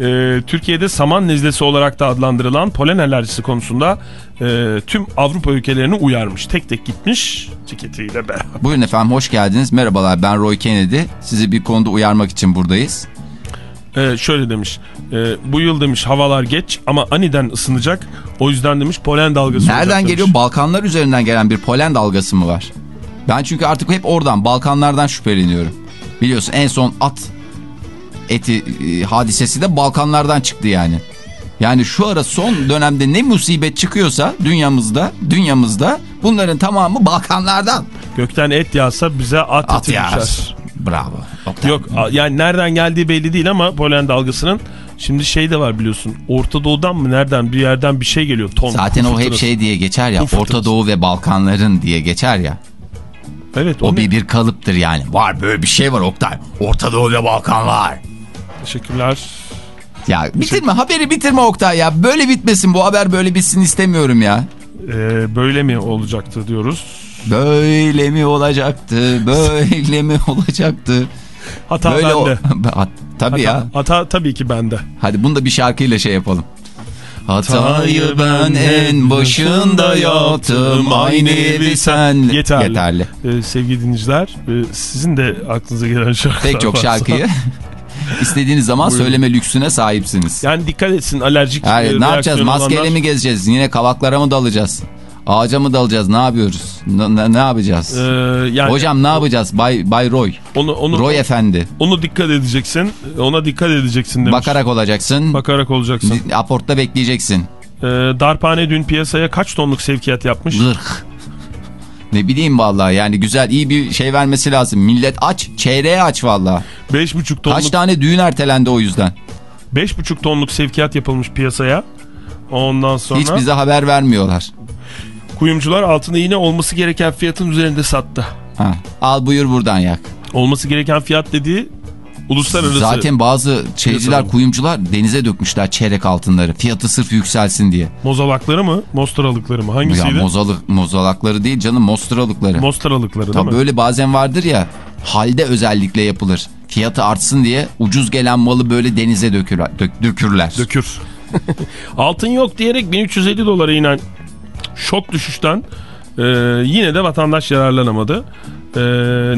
[SPEAKER 4] Ee, Türkiye'de saman nezlesi olarak da adlandırılan polen alerjisi konusunda e, tüm Avrupa ülkelerini uyarmış. Tek tek gitmiş ceketiyle beraber.
[SPEAKER 3] Buyurun efendim hoş geldiniz. Merhabalar ben Roy Kennedy. Sizi bir konuda uyarmak için buradayız.
[SPEAKER 4] Ee, şöyle demiş. e, bu yıl demiş havalar geç ama aniden ısınacak. O yüzden demiş polen dalgası olacak
[SPEAKER 3] Nereden
[SPEAKER 4] demiş.
[SPEAKER 3] geliyor? Balkanlar üzerinden gelen bir polen dalgası mı var? Ben çünkü artık hep oradan Balkanlardan şüpheleniyorum. Biliyorsun en son at eti e, hadisesi de Balkanlardan çıktı yani. Yani şu ara son dönemde ne musibet çıkıyorsa dünyamızda, dünyamızda bunların tamamı Balkanlardan.
[SPEAKER 4] Gökten et yağsa bize at,
[SPEAKER 3] At
[SPEAKER 4] eti
[SPEAKER 3] yağar.
[SPEAKER 4] düşer.
[SPEAKER 3] Bravo.
[SPEAKER 4] Yok yani nereden geldiği belli değil ama polen dalgasının şimdi şey de var biliyorsun. Orta Doğu'dan mı nereden bir yerden bir şey geliyor. Ton,
[SPEAKER 3] Zaten o hep şey diye geçer ya. Orta Doğu ve Balkanların diye geçer ya.
[SPEAKER 4] Evet
[SPEAKER 3] O
[SPEAKER 4] o
[SPEAKER 3] bir bir kalıptır yani. Var böyle bir şey var Oktay. Orta Doğu ve Balkanlar.
[SPEAKER 4] Teşekkürler.
[SPEAKER 3] Ya bitirme haberi bitirme Oktay ya. Böyle bitmesin bu haber böyle bitsin istemiyorum ya.
[SPEAKER 4] Ee, böyle mi olacaktı diyoruz.
[SPEAKER 3] Böyle mi olacaktı? Böyle mi olacaktı?
[SPEAKER 4] Hata
[SPEAKER 3] Böyle o...
[SPEAKER 4] bende. [LAUGHS]
[SPEAKER 3] Ha, Tabii
[SPEAKER 4] Hata,
[SPEAKER 3] ya.
[SPEAKER 4] hata tabii ki bende.
[SPEAKER 3] Hadi bunu da bir şarkıyla şey yapalım. Hatayı ben en başında yaptım aynı evi senle.
[SPEAKER 4] Yeterli.
[SPEAKER 3] Yeterli.
[SPEAKER 4] Ee, sevgili dinleyiciler e, sizin de aklınıza gelen şarkılar
[SPEAKER 3] Pek çok
[SPEAKER 4] varsa-
[SPEAKER 3] şarkıyı [LAUGHS] istediğiniz zaman
[SPEAKER 4] Buyurun.
[SPEAKER 3] söyleme lüksüne sahipsiniz.
[SPEAKER 4] Yani dikkat etsin alerjik
[SPEAKER 3] Yani
[SPEAKER 4] e,
[SPEAKER 3] ne yapacağız? Maskeyle
[SPEAKER 4] olanlar-
[SPEAKER 3] mi gezeceğiz? Yine kavaklara mı dalacağız? Ağaca mı dalacağız? Ne yapıyoruz? Ne, ne- yapacağız?
[SPEAKER 4] Ee, yani
[SPEAKER 3] Hocam ne yapacağız? Bay, Bay Roy.
[SPEAKER 4] onu, onu,
[SPEAKER 3] Roy efendi.
[SPEAKER 4] onu dikkat edeceksin. Ona dikkat edeceksin demiş.
[SPEAKER 3] Bakarak olacaksın.
[SPEAKER 4] Bakarak olacaksın.
[SPEAKER 3] Aportta bekleyeceksin.
[SPEAKER 4] Ee, Darphane dün piyasaya kaç tonluk sevkiyat yapmış?
[SPEAKER 3] Zırh. Ne bileyim vallahi yani güzel iyi bir şey vermesi lazım. Millet aç. Çeyreğe aç vallahi.
[SPEAKER 4] 5,5 tonluk
[SPEAKER 3] Kaç tane düğün ertelendi o yüzden.
[SPEAKER 4] 5,5 tonluk sevkiyat yapılmış piyasaya. Ondan sonra
[SPEAKER 3] Hiç bize haber vermiyorlar.
[SPEAKER 4] Kuyumcular altında yine olması gereken fiyatın üzerinde sattı.
[SPEAKER 3] Ha. Al buyur buradan yak.
[SPEAKER 4] Olması gereken fiyat dediği uluslararası.
[SPEAKER 3] Zaten bazı şeyciler, kuyumcular denize dökmüşler çeyrek altınları. Fiyatı sırf yükselsin diye.
[SPEAKER 4] Mozalakları mı? Mostralıkları mı?
[SPEAKER 3] Ya
[SPEAKER 4] Hangisiydi?
[SPEAKER 3] mozalık, mozalakları değil canım mostralıkları.
[SPEAKER 4] Mostralıkları değil
[SPEAKER 3] Tabii
[SPEAKER 4] mi?
[SPEAKER 3] böyle bazen vardır ya halde özellikle yapılır. Fiyatı artsın diye ucuz gelen malı böyle denize dökür, dök, dökürler.
[SPEAKER 4] Dökür. [LAUGHS] Altın yok diyerek 1350 dolara inen şok düşüşten e, yine de vatandaş yararlanamadı. E,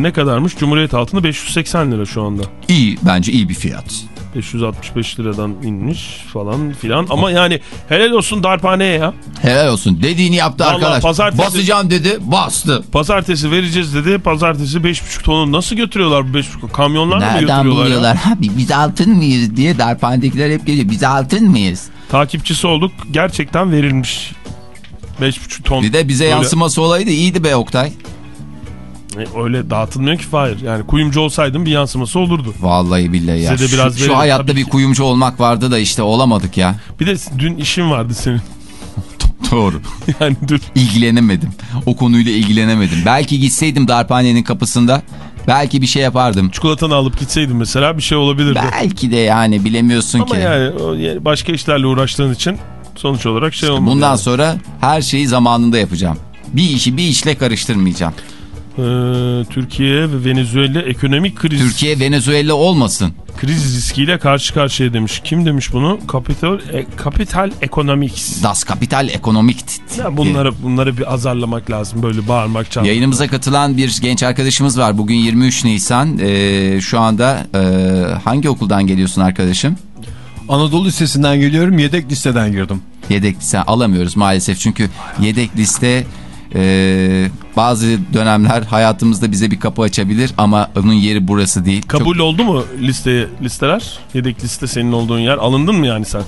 [SPEAKER 4] ne kadarmış? Cumhuriyet altını 580 lira şu anda.
[SPEAKER 3] İyi bence iyi bir fiyat.
[SPEAKER 4] 565 liradan inmiş falan filan. Ama yani helal olsun darphaneye ya.
[SPEAKER 3] Helal olsun dediğini yaptı
[SPEAKER 4] Vallahi
[SPEAKER 3] arkadaş.
[SPEAKER 4] pazartesi-
[SPEAKER 3] Basacağım dedi bastı.
[SPEAKER 4] Pazartesi vereceğiz dedi. Pazartesi 5,5 tonu nasıl götürüyorlar bu 5,5 kamyonlarla mı
[SPEAKER 3] Nereden
[SPEAKER 4] götürüyorlar ya?
[SPEAKER 3] buluyorlar? Abi biz altın mıyız diye darphanedekiler hep geliyor. Biz altın mıyız?
[SPEAKER 4] Takipçisi olduk. Gerçekten verilmiş. 5,5 ton.
[SPEAKER 3] Bir de bize
[SPEAKER 4] Böyle-
[SPEAKER 3] yansıması olaydı iyiydi be Oktay.
[SPEAKER 4] E, Öyle dağıtılmıyor ki Fahir. Yani kuyumcu olsaydın bir yansıması olurdu.
[SPEAKER 3] Vallahi billahi ya.
[SPEAKER 4] Size de
[SPEAKER 3] Şu-
[SPEAKER 4] biraz
[SPEAKER 3] şu,
[SPEAKER 4] verelim,
[SPEAKER 3] hayatta bir kuyumcu olmak vardı da işte olamadık ya.
[SPEAKER 4] Bir de dün işin vardı senin. [LAUGHS]
[SPEAKER 3] Doğru.
[SPEAKER 4] Yani dur.
[SPEAKER 3] İlgilenemedim. O konuyla ilgilenemedim. Belki gitseydim darphanenin kapısında belki bir şey yapardım.
[SPEAKER 4] Çikolatanı alıp gitseydin mesela bir şey olabilirdi.
[SPEAKER 3] Belki de yani bilemiyorsun
[SPEAKER 4] Ama
[SPEAKER 3] ki.
[SPEAKER 4] o yani başka işlerle uğraştığın için sonuç olarak şey olmadı.
[SPEAKER 3] Bundan
[SPEAKER 4] yani.
[SPEAKER 3] sonra her şeyi zamanında yapacağım. Bir işi bir işle karıştırmayacağım.
[SPEAKER 4] Ee, Türkiye ve Venezuela ekonomik kriz
[SPEAKER 3] Türkiye Venezuela olmasın.
[SPEAKER 4] kriz riskiyle karşı karşıya demiş. Kim demiş bunu? Capital e, Capital Economics.
[SPEAKER 3] Das Kapital Ekonomik.
[SPEAKER 4] Ya bunları bunları bir azarlamak lazım. Böyle bağırmak çağırmak.
[SPEAKER 3] Yayınımıza katılan bir genç arkadaşımız var. Bugün 23 Nisan. Ee, şu anda e, hangi okuldan geliyorsun arkadaşım?
[SPEAKER 2] Anadolu Lisesi'nden geliyorum yedek listeden girdim.
[SPEAKER 3] Yedek liste alamıyoruz maalesef. Çünkü yedek liste e, bazı dönemler hayatımızda bize bir kapı açabilir. Ama onun yeri burası değil.
[SPEAKER 4] Kabul oldu mu listeye listeler? Yedek liste senin olduğun yer. Alındın mı yani sen?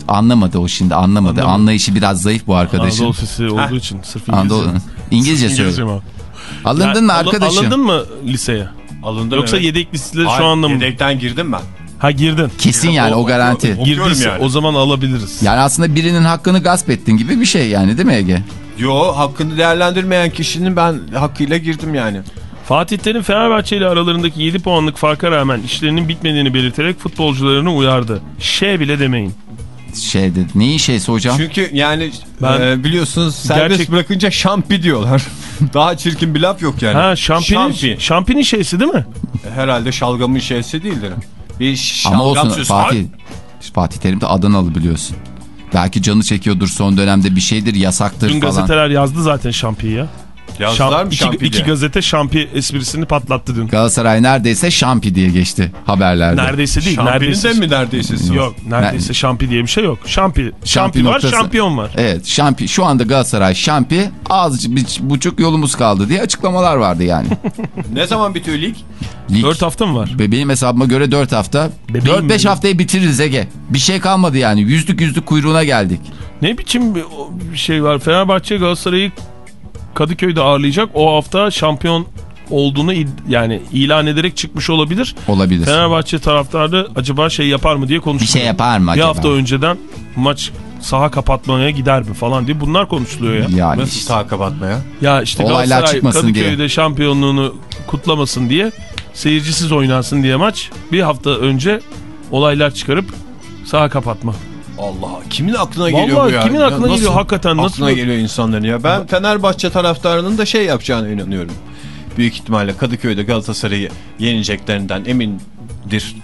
[SPEAKER 3] Çok anlamadı o şimdi anlamadı.
[SPEAKER 4] Anlamadı.
[SPEAKER 3] Anlayışı biraz zayıf bu arkadaşın.
[SPEAKER 4] Anadolu sesi olduğu için. Sırf İngilizce.
[SPEAKER 3] Anadolu. İngilizce söyle.
[SPEAKER 4] mi?
[SPEAKER 3] Alındın
[SPEAKER 4] Yani
[SPEAKER 3] mı arkadaşım?
[SPEAKER 4] Alındın mı liseye?
[SPEAKER 5] Alındım
[SPEAKER 4] Yoksa
[SPEAKER 5] evet.
[SPEAKER 4] yedek listede
[SPEAKER 5] Hayır,
[SPEAKER 4] şu anda mı?
[SPEAKER 5] Yedekten girdim ben.
[SPEAKER 4] Ha girdin.
[SPEAKER 3] Kesin yani o garanti.
[SPEAKER 5] Okuyorum
[SPEAKER 4] Girdiyse
[SPEAKER 5] yani.
[SPEAKER 4] o zaman alabiliriz.
[SPEAKER 3] Yani aslında birinin hakkını gasp ettin gibi bir şey yani değil mi Ege?
[SPEAKER 2] Yo hakkını değerlendirmeyen kişinin ben hakkıyla girdim yani.
[SPEAKER 4] Fatih Terim Fenerbahçe ile aralarındaki 7 puanlık farka rağmen işlerinin bitmediğini belirterek futbolcularını uyardı. Şey bile demeyin.
[SPEAKER 3] Şey dedi. Neyin şeysi hocam?
[SPEAKER 2] Çünkü yani
[SPEAKER 4] Ben-
[SPEAKER 2] e, biliyorsunuz serbest
[SPEAKER 4] Gerçek-
[SPEAKER 2] bırakınca şampi diyorlar. [LAUGHS] Daha çirkin bir laf yok yani.
[SPEAKER 4] Ha şampinin,
[SPEAKER 2] Şampi.
[SPEAKER 4] şampinin şeysi değil mi?
[SPEAKER 2] Herhalde şalgamın şeysi değildir. Bir şalgam
[SPEAKER 3] Ama olsun Fatih. Fatih Terim de Adanalı biliyorsun. Belki canı çekiyordur son dönemde bir şeydir yasaktır
[SPEAKER 4] Dün
[SPEAKER 3] falan.
[SPEAKER 4] gazeteler yazdı zaten şampiyi ya.
[SPEAKER 2] Yazdılar
[SPEAKER 4] Şam-
[SPEAKER 2] mı
[SPEAKER 4] iki,
[SPEAKER 2] şampi
[SPEAKER 4] iki gazete şampi esprisini patlattı dün.
[SPEAKER 3] Galatasaray neredeyse şampi diye geçti haberlerde.
[SPEAKER 4] Neredeyse değil.
[SPEAKER 2] Şampinin
[SPEAKER 4] neredeyse.
[SPEAKER 2] de mi neredeyse?
[SPEAKER 4] Yok neredeyse şampi diye bir şey yok. Şampi, şampi,
[SPEAKER 3] Şampi
[SPEAKER 4] var
[SPEAKER 3] noktası.
[SPEAKER 4] şampiyon var.
[SPEAKER 3] Evet şampi şu anda Galatasaray şampi az bir buçuk yolumuz kaldı diye açıklamalar vardı yani. [LAUGHS]
[SPEAKER 2] Ne zaman bitiyor lig?
[SPEAKER 3] Lig,
[SPEAKER 4] 4 hafta mı var?
[SPEAKER 3] Ve benim hesabıma göre 4 hafta.
[SPEAKER 4] Bebeğim
[SPEAKER 3] 4-5
[SPEAKER 4] benim.
[SPEAKER 3] haftayı bitiririz Ege. Bir şey kalmadı yani. Yüzlük yüzlük kuyruğuna geldik.
[SPEAKER 4] Ne biçim bir şey var? Fenerbahçe Galatasaray'ı Kadıköy'de ağırlayacak. O hafta şampiyon olduğunu yani ilan ederek çıkmış olabilir.
[SPEAKER 3] Olabilir.
[SPEAKER 4] Fenerbahçe taraftarı acaba şey yapar mı diye
[SPEAKER 3] Bir
[SPEAKER 4] konuşuluyor.
[SPEAKER 3] şey yapar mı
[SPEAKER 4] Bir
[SPEAKER 3] acaba?
[SPEAKER 4] hafta önceden maç saha kapatmaya gider mi falan diye bunlar konuşuluyor ya.
[SPEAKER 3] Yani
[SPEAKER 2] Nasıl
[SPEAKER 3] işte.
[SPEAKER 2] sağ kapatmaya?
[SPEAKER 4] Ya işte
[SPEAKER 3] Olaylar
[SPEAKER 4] Galatasaray
[SPEAKER 3] çıkmasın
[SPEAKER 4] Kadıköy'de
[SPEAKER 3] diye.
[SPEAKER 4] şampiyonluğunu kutlamasın diye seyircisiz oynansın diye maç bir hafta önce olaylar çıkarıp saha kapatma.
[SPEAKER 2] Allah kimin aklına geliyor
[SPEAKER 4] Vallahi
[SPEAKER 2] bu ya?
[SPEAKER 4] kimin
[SPEAKER 2] Ya
[SPEAKER 4] aklına
[SPEAKER 2] nasıl
[SPEAKER 4] geliyor hakikaten nasıl?
[SPEAKER 2] Aklına geliyor insanların ya. Ben Fenerbahçe taraftarının da şey yapacağına inanıyorum. Büyük ihtimalle Kadıköy'de Galatasaray'ı yeneceklerinden emindir.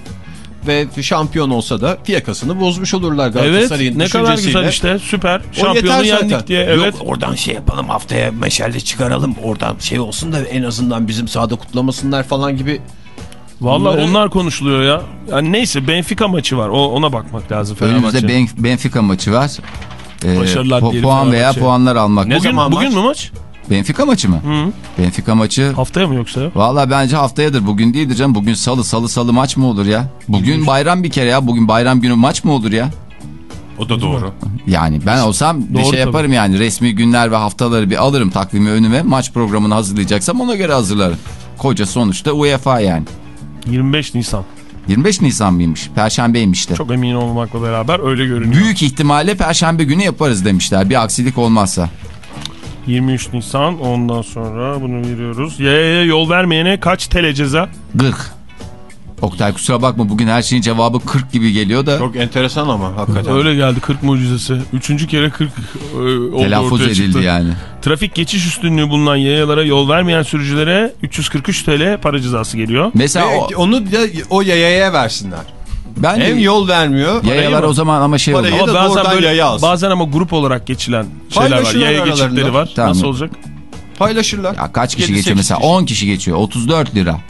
[SPEAKER 2] Ve şampiyon olsa da fiyakasını bozmuş olurlar
[SPEAKER 4] Evet
[SPEAKER 2] Galatasaray'ın
[SPEAKER 4] ne kadar güzel işte süper şampiyonu
[SPEAKER 2] zaten.
[SPEAKER 4] yendik diye
[SPEAKER 2] Yok,
[SPEAKER 4] evet.
[SPEAKER 2] oradan şey yapalım haftaya meşale çıkaralım. Oradan şey olsun da en azından bizim sahada kutlamasınlar falan gibi.
[SPEAKER 4] Vallahi
[SPEAKER 2] Bunları-
[SPEAKER 4] onlar konuşuluyor ya. Yani neyse Benfica maçı var. O ona bakmak lazım
[SPEAKER 3] Önümüzde
[SPEAKER 4] Fenerbahçe'nin.
[SPEAKER 3] Ben- Benfica maçı var. Ee,
[SPEAKER 4] Başarılar
[SPEAKER 3] pu-
[SPEAKER 4] diyelim
[SPEAKER 3] puan veya
[SPEAKER 4] Fenerbahçe'ye.
[SPEAKER 3] puanlar almak.
[SPEAKER 2] Ne
[SPEAKER 3] Bugün
[SPEAKER 2] zaman
[SPEAKER 4] Bugün mü maç?
[SPEAKER 3] Benfica maçı mı?
[SPEAKER 4] Hı.
[SPEAKER 3] Benfica maçı.
[SPEAKER 4] Haftaya mı yoksa?
[SPEAKER 3] Valla bence haftayadır. Bugün değildir canım. Bugün salı salı salı maç mı olur ya? Bugün bayram bir kere ya. Bugün bayram günü maç mı olur ya?
[SPEAKER 2] O da doğru.
[SPEAKER 3] Yani ben olsam bir
[SPEAKER 4] Doğru
[SPEAKER 3] şey
[SPEAKER 4] tabii.
[SPEAKER 3] yaparım yani. Resmi günler ve haftaları bir alırım takvimi önüme. Maç programını hazırlayacaksam ona göre hazırlarım. Koca sonuçta UEFA yani.
[SPEAKER 4] 25 Nisan.
[SPEAKER 3] 25 Nisan mıymış? Perşembeymiş de.
[SPEAKER 4] Çok emin olmamakla beraber öyle görünüyor.
[SPEAKER 3] Büyük ihtimalle perşembe günü yaparız demişler. Bir aksilik olmazsa.
[SPEAKER 4] 23 Nisan ondan sonra bunu veriyoruz. Yaya yol vermeyene kaç TL ceza?
[SPEAKER 3] Gık. Oktay kusura bakma bugün her şeyin cevabı 40 gibi geliyor da
[SPEAKER 2] Çok enteresan ama hakikaten.
[SPEAKER 4] Öyle geldi 40 mucizesi. Üçüncü kere 40 e, oldu
[SPEAKER 3] telaffuz edildi
[SPEAKER 4] çıktı.
[SPEAKER 3] yani.
[SPEAKER 4] Trafik geçiş üstünlüğü bulunan yayalara yol vermeyen sürücülere 343 TL para cezası geliyor.
[SPEAKER 3] Mesela
[SPEAKER 2] Ve
[SPEAKER 3] o,
[SPEAKER 2] onu da o yayaya versinler.
[SPEAKER 3] ben
[SPEAKER 2] Hem yol vermiyor.
[SPEAKER 3] yayalar o zaman ama şey
[SPEAKER 2] da
[SPEAKER 4] Ama bazen böyle bazen ama grup olarak geçilen şeyler var. Yaya geçitleri var.
[SPEAKER 3] Tamam.
[SPEAKER 4] Nasıl olacak?
[SPEAKER 2] Paylaşırlar.
[SPEAKER 3] Ya kaç kişi
[SPEAKER 2] 7-8
[SPEAKER 3] geçiyor mesela?
[SPEAKER 2] kişi.
[SPEAKER 3] 10 kişi geçiyor. 34 lira.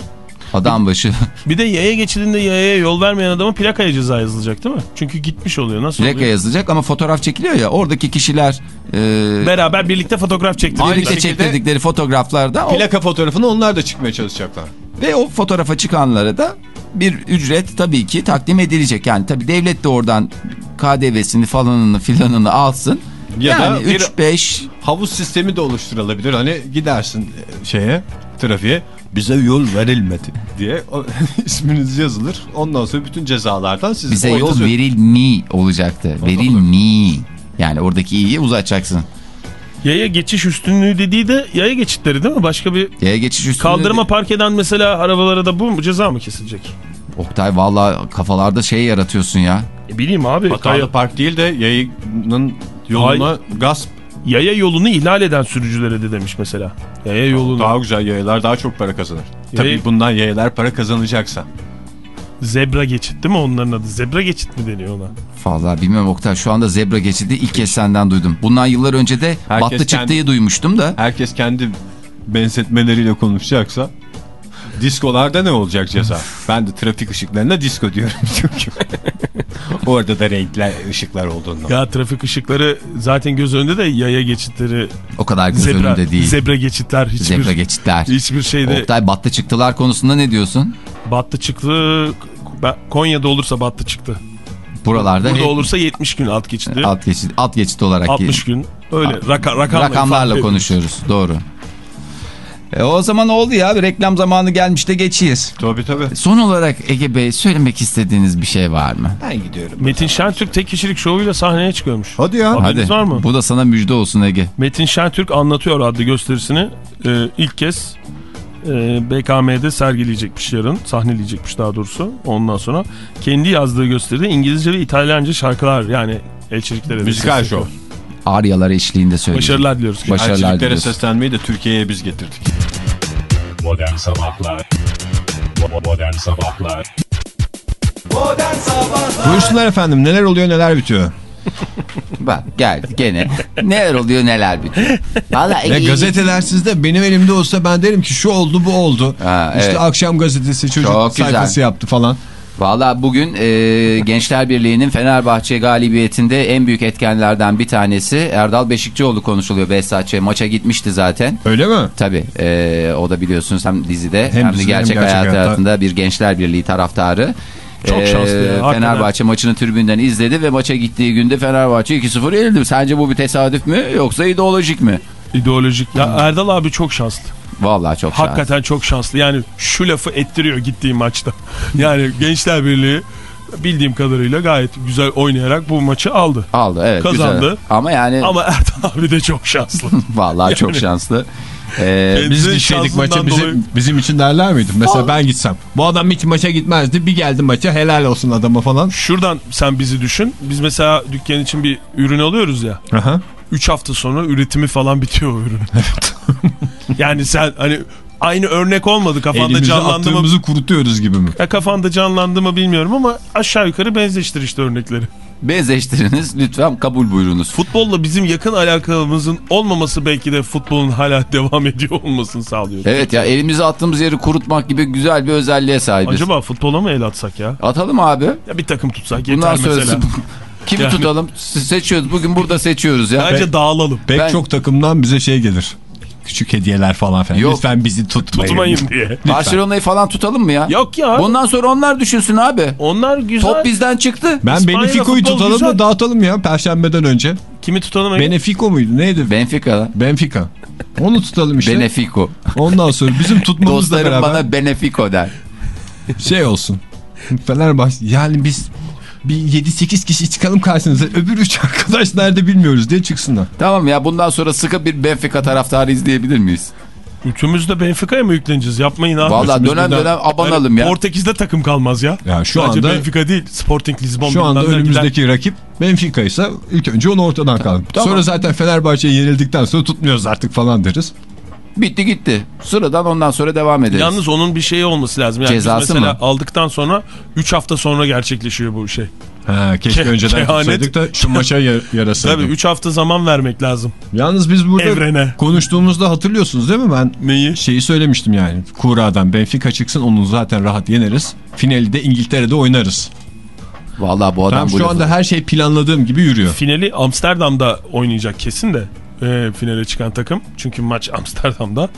[SPEAKER 3] Adam başı. [LAUGHS]
[SPEAKER 4] Bir de yaya geçidinde yayaya yol vermeyen adama plakaya ceza yazılacak değil mi? Çünkü gitmiş oluyor. Nasıl
[SPEAKER 3] Plaka
[SPEAKER 4] oluyor?
[SPEAKER 3] yazılacak ama fotoğraf çekiliyor ya. Oradaki kişiler e,
[SPEAKER 4] Beraber birlikte fotoğraf çektirecekler.
[SPEAKER 3] birlikte çektirdikleri fotoğraflarda o,
[SPEAKER 2] Plaka fotoğrafını onlar da çıkmaya çalışacaklar.
[SPEAKER 3] ve o fotoğrafa çıkanlara da bir ücret tabii ki takdim edilecek. Yani tabii devlet de oradan KDV'sini falanını filanını alsın.
[SPEAKER 2] Ya da
[SPEAKER 3] yani
[SPEAKER 2] bir-
[SPEAKER 3] 3-5
[SPEAKER 2] Havuz sistemi de oluşturulabilir. Hani gidersin e, şeye, trafiğe bize yol verilmedi diye o, [LAUGHS] isminiz yazılır. Ondan sonra bütün cezalardan siz
[SPEAKER 3] bize yol verilmi olacaktı. Verilmi. Yani oradaki iyiyi uzatacaksın.
[SPEAKER 4] Yaya geçiş üstünlüğü dediği de yaya geçitleri değil mi? Başka bir
[SPEAKER 3] Yaya geçiş üstünde...
[SPEAKER 4] kaldırıma park eden mesela arabalara da bu mu ceza mı kesilecek?
[SPEAKER 3] Oktay valla kafalarda şey yaratıyorsun ya.
[SPEAKER 4] E bileyim abi.
[SPEAKER 5] Hatalı
[SPEAKER 4] Kaya-
[SPEAKER 5] park değil de yayının yoluna gasp.
[SPEAKER 4] yaya yolunu ihlal eden sürücülere de demiş mesela. Yaya yolunu.
[SPEAKER 5] Daha güzel yayalar daha çok para kazanır.
[SPEAKER 4] Yaya-
[SPEAKER 5] Tabii bundan yayalar para kazanacaksa.
[SPEAKER 4] Zebra geçit değil mi onların adı? Zebra geçit mi deniyor ona?
[SPEAKER 3] Vallahi bilmem Oktay şu anda zebra geçidi ilk kez senden duydum. Bundan yıllar önce de
[SPEAKER 5] Herkes
[SPEAKER 3] battı çıktığı
[SPEAKER 5] kendi-
[SPEAKER 3] duymuştum da.
[SPEAKER 5] Herkes kendi benzetmeleriyle konuşacaksa diskolarda ne olacak ceza? Ben de trafik ışıklarına disko diyorum [LAUGHS] çünkü. Orada da renkler ışıklar olduğundan.
[SPEAKER 4] Ya trafik ışıkları zaten göz önünde de yaya geçitleri
[SPEAKER 3] O kadar göz
[SPEAKER 4] zebra,
[SPEAKER 3] önünde değil.
[SPEAKER 4] zebra geçitler hiçbir,
[SPEAKER 3] Zebra geçitler.
[SPEAKER 4] hiçbir şeyde
[SPEAKER 3] Oktay battı çıktılar konusunda ne diyorsun?
[SPEAKER 4] battı çıktı. Konya'da olursa battı çıktı.
[SPEAKER 3] Buralarda
[SPEAKER 4] Burada olursa 70 gün alt geçidi.
[SPEAKER 3] alt geçit, alt geçit olarak
[SPEAKER 4] 60 gün. Öyle raka, rakamla
[SPEAKER 3] rakamlarla konuşuyoruz. Doğru. E, o zaman oldu ya bir reklam zamanı gelmiş de geçiyiz.
[SPEAKER 5] Tabii tabii.
[SPEAKER 3] Son olarak Ege Bey söylemek istediğiniz bir şey var mı?
[SPEAKER 5] Ben gidiyorum.
[SPEAKER 4] Metin Şentürk tek kişilik şovuyla sahneye çıkıyormuş.
[SPEAKER 2] Hadi ya.
[SPEAKER 4] Haberiniz var mı?
[SPEAKER 3] Bu da sana müjde olsun Ege.
[SPEAKER 4] Metin Şentürk anlatıyor adlı gösterisini e, ilk kez e, BKM'de sergileyecekmiş yarın. Sahneleyecekmiş daha doğrusu. Ondan sonra kendi yazdığı gösteride İngilizce ve İtalyanca şarkılar yani elçiliklere
[SPEAKER 5] Müzikal şov.
[SPEAKER 3] Aryalar eşliğinde söyleyeceğim.
[SPEAKER 4] Başarılar diliyoruz.
[SPEAKER 3] Başarılar
[SPEAKER 5] Elçiliklere
[SPEAKER 3] diliyoruz.
[SPEAKER 5] seslenmeyi de Türkiye'ye biz getirdik.
[SPEAKER 1] Modern Sabahlar Bo- Modern Sabahlar
[SPEAKER 2] Buyursunlar efendim neler oluyor neler bitiyor. [LAUGHS]
[SPEAKER 3] Bak geldi gene. neler oluyor neler bitiyor. Vallahi
[SPEAKER 2] gazeteler sizde benim elimde olsa ben derim ki şu oldu bu oldu.
[SPEAKER 3] Ha,
[SPEAKER 2] işte
[SPEAKER 3] evet.
[SPEAKER 2] akşam gazetesi çocuk
[SPEAKER 3] Çok güzel.
[SPEAKER 2] sayfası yaptı falan.
[SPEAKER 3] Valla bugün e, Gençler Birliği'nin Fenerbahçe galibiyetinde en büyük etkenlerden bir tanesi Erdal Beşikçioğlu konuşuluyor. Behzatçı maça gitmişti zaten.
[SPEAKER 2] Öyle mi?
[SPEAKER 3] Tabii e, o da biliyorsunuz hem dizide hem,
[SPEAKER 2] Hem
[SPEAKER 3] de
[SPEAKER 2] dizide,
[SPEAKER 3] gerçek,
[SPEAKER 2] hem gerçek
[SPEAKER 3] hayat hayatında bir Gençler Birliği taraftarı.
[SPEAKER 4] Çok şanslı ya, hakikaten.
[SPEAKER 3] Fenerbahçe maçını tribünden izledi ve maça gittiği günde Fenerbahçe 2-0 yenildi. Sence bu bir tesadüf mü yoksa ideolojik mi?
[SPEAKER 4] İdeolojik. Ya Erdal abi çok şanslı.
[SPEAKER 3] Vallahi çok şanslı.
[SPEAKER 4] Hakikaten çok şanslı. Yani şu lafı ettiriyor gittiği maçta. [LAUGHS] Yani Gençler Birliği bildiğim kadarıyla gayet güzel oynayarak bu maçı aldı.
[SPEAKER 3] Aldı evet
[SPEAKER 4] Kazandı.
[SPEAKER 3] güzel. Ama yani
[SPEAKER 4] Ama Erdal abi de çok şanslı. [LAUGHS]
[SPEAKER 3] vallahi çok
[SPEAKER 4] Yani-
[SPEAKER 3] şanslı. Ee,
[SPEAKER 4] Kendisi
[SPEAKER 2] Biz gitseydik maça bizim,
[SPEAKER 4] dolayı-
[SPEAKER 2] bizim için derler miydi? Mesela ben gitsem. Bu adam hiç maça gitmezdi. Bir geldi maça helal olsun adama falan.
[SPEAKER 4] Şuradan sen bizi düşün. Biz mesela dükkan için bir ürün alıyoruz ya.
[SPEAKER 2] Aha.
[SPEAKER 4] 3 hafta sonra üretimi falan bitiyor o ürün. Evet. [LAUGHS] yani sen hani aynı örnek olmadı kafanda
[SPEAKER 2] Elimize
[SPEAKER 4] canlandı mı?
[SPEAKER 2] kurutuyoruz gibi mi?
[SPEAKER 4] Ya kafanda canlandı mı bilmiyorum ama aşağı yukarı benzeştir işte örnekleri.
[SPEAKER 3] benzeştiriniz lütfen kabul buyurunuz.
[SPEAKER 4] Futbolla bizim yakın alakamızın olmaması belki de futbolun hala [LAUGHS] devam ediyor olmasını sağlıyor.
[SPEAKER 3] Evet ya elimize attığımız yeri kurutmak gibi güzel bir özelliğe sahibiz.
[SPEAKER 4] Acaba futbola mı el atsak ya?
[SPEAKER 3] Atalım abi.
[SPEAKER 4] Ya bir takım tutsak
[SPEAKER 3] Bundan
[SPEAKER 4] yeter mesela. [LAUGHS]
[SPEAKER 3] kimi
[SPEAKER 4] Yani-
[SPEAKER 3] tutalım? Se- Seçiyoruz. Bugün burada seçiyoruz ya.
[SPEAKER 4] Bence dağılalım.
[SPEAKER 2] Pek
[SPEAKER 3] Ben-
[SPEAKER 2] çok takımdan bize şey gelir. Küçük hediyeler falan filan.
[SPEAKER 3] Yok.
[SPEAKER 2] Lütfen bizi tutmayın.
[SPEAKER 4] Tutmayın [LAUGHS] diye. [LAUGHS]
[SPEAKER 3] Barcelona'yı falan tutalım mı ya?
[SPEAKER 4] Yok ya.
[SPEAKER 3] Bundan sonra onlar düşünsün abi.
[SPEAKER 4] Onlar güzel.
[SPEAKER 3] Top bizden çıktı.
[SPEAKER 2] Ben
[SPEAKER 4] İspanya
[SPEAKER 2] Benfica'yı tutalım
[SPEAKER 4] güzel.
[SPEAKER 2] da dağıtalım ya Perşembeden önce.
[SPEAKER 4] Kimi tutalım?
[SPEAKER 2] Benefico muydu? Neydi?
[SPEAKER 3] Benfica.
[SPEAKER 2] Benfica. Onu tutalım işte.
[SPEAKER 3] Benefico.
[SPEAKER 2] Ondan sonra bizim [LAUGHS] tutmamızla
[SPEAKER 3] Dostlarım
[SPEAKER 2] beraber
[SPEAKER 3] bana Benefico der.
[SPEAKER 2] şey olsun. Fenerbahçe yani biz bir 7-8 kişi çıkalım karşınıza. Öbür 3 arkadaş nerede bilmiyoruz diye çıksınlar.
[SPEAKER 3] Tamam ya bundan sonra sıkı bir Benfica taraftarı izleyebilir miyiz?
[SPEAKER 4] Üçümüz de Benfica'ya mı yükleneceğiz? Yapmayın abi.
[SPEAKER 3] Vallahi
[SPEAKER 4] Üçümüz
[SPEAKER 3] dönem dönem abanalım ya.
[SPEAKER 4] Portekiz'de takım kalmaz ya.
[SPEAKER 2] Ya şu
[SPEAKER 4] Sadece
[SPEAKER 2] anda
[SPEAKER 4] Benfica değil. Sporting Lisbon.
[SPEAKER 2] şu anda önümüzdeki rakip Benfica ise ilk önce onu ortadan kaldır.
[SPEAKER 3] Tamam.
[SPEAKER 2] Sonra zaten Fenerbahçe'ye yenildikten sonra tutmuyoruz artık falan deriz.
[SPEAKER 3] Bitti gitti. Sıradan ondan sonra devam ederiz.
[SPEAKER 4] Yalnız onun bir şeyi olması lazım. Yani
[SPEAKER 3] Cezası
[SPEAKER 4] mesela
[SPEAKER 3] mı?
[SPEAKER 4] aldıktan sonra 3 hafta sonra gerçekleşiyor bu şey.
[SPEAKER 2] Ha, keşke
[SPEAKER 4] Ke-
[SPEAKER 2] önceden
[SPEAKER 4] kehanet.
[SPEAKER 2] da şu maça ya- yarasaydı.
[SPEAKER 4] Tabii 3 hafta zaman vermek lazım.
[SPEAKER 2] Yalnız biz burada
[SPEAKER 4] Evrene.
[SPEAKER 2] konuştuğumuzda hatırlıyorsunuz değil mi? Ben
[SPEAKER 4] Neyi?
[SPEAKER 2] şeyi söylemiştim yani. Kura'dan Benfica çıksın onu zaten rahat yeneriz. Finali de İngiltere'de oynarız.
[SPEAKER 3] Vallahi bu adam
[SPEAKER 2] Tamam
[SPEAKER 3] bu
[SPEAKER 2] şu
[SPEAKER 3] lafı-
[SPEAKER 2] anda her şey planladığım gibi yürüyor.
[SPEAKER 4] Finali Amsterdam'da oynayacak kesin de. E, finale çıkan takım. Çünkü maç Amsterdam'da.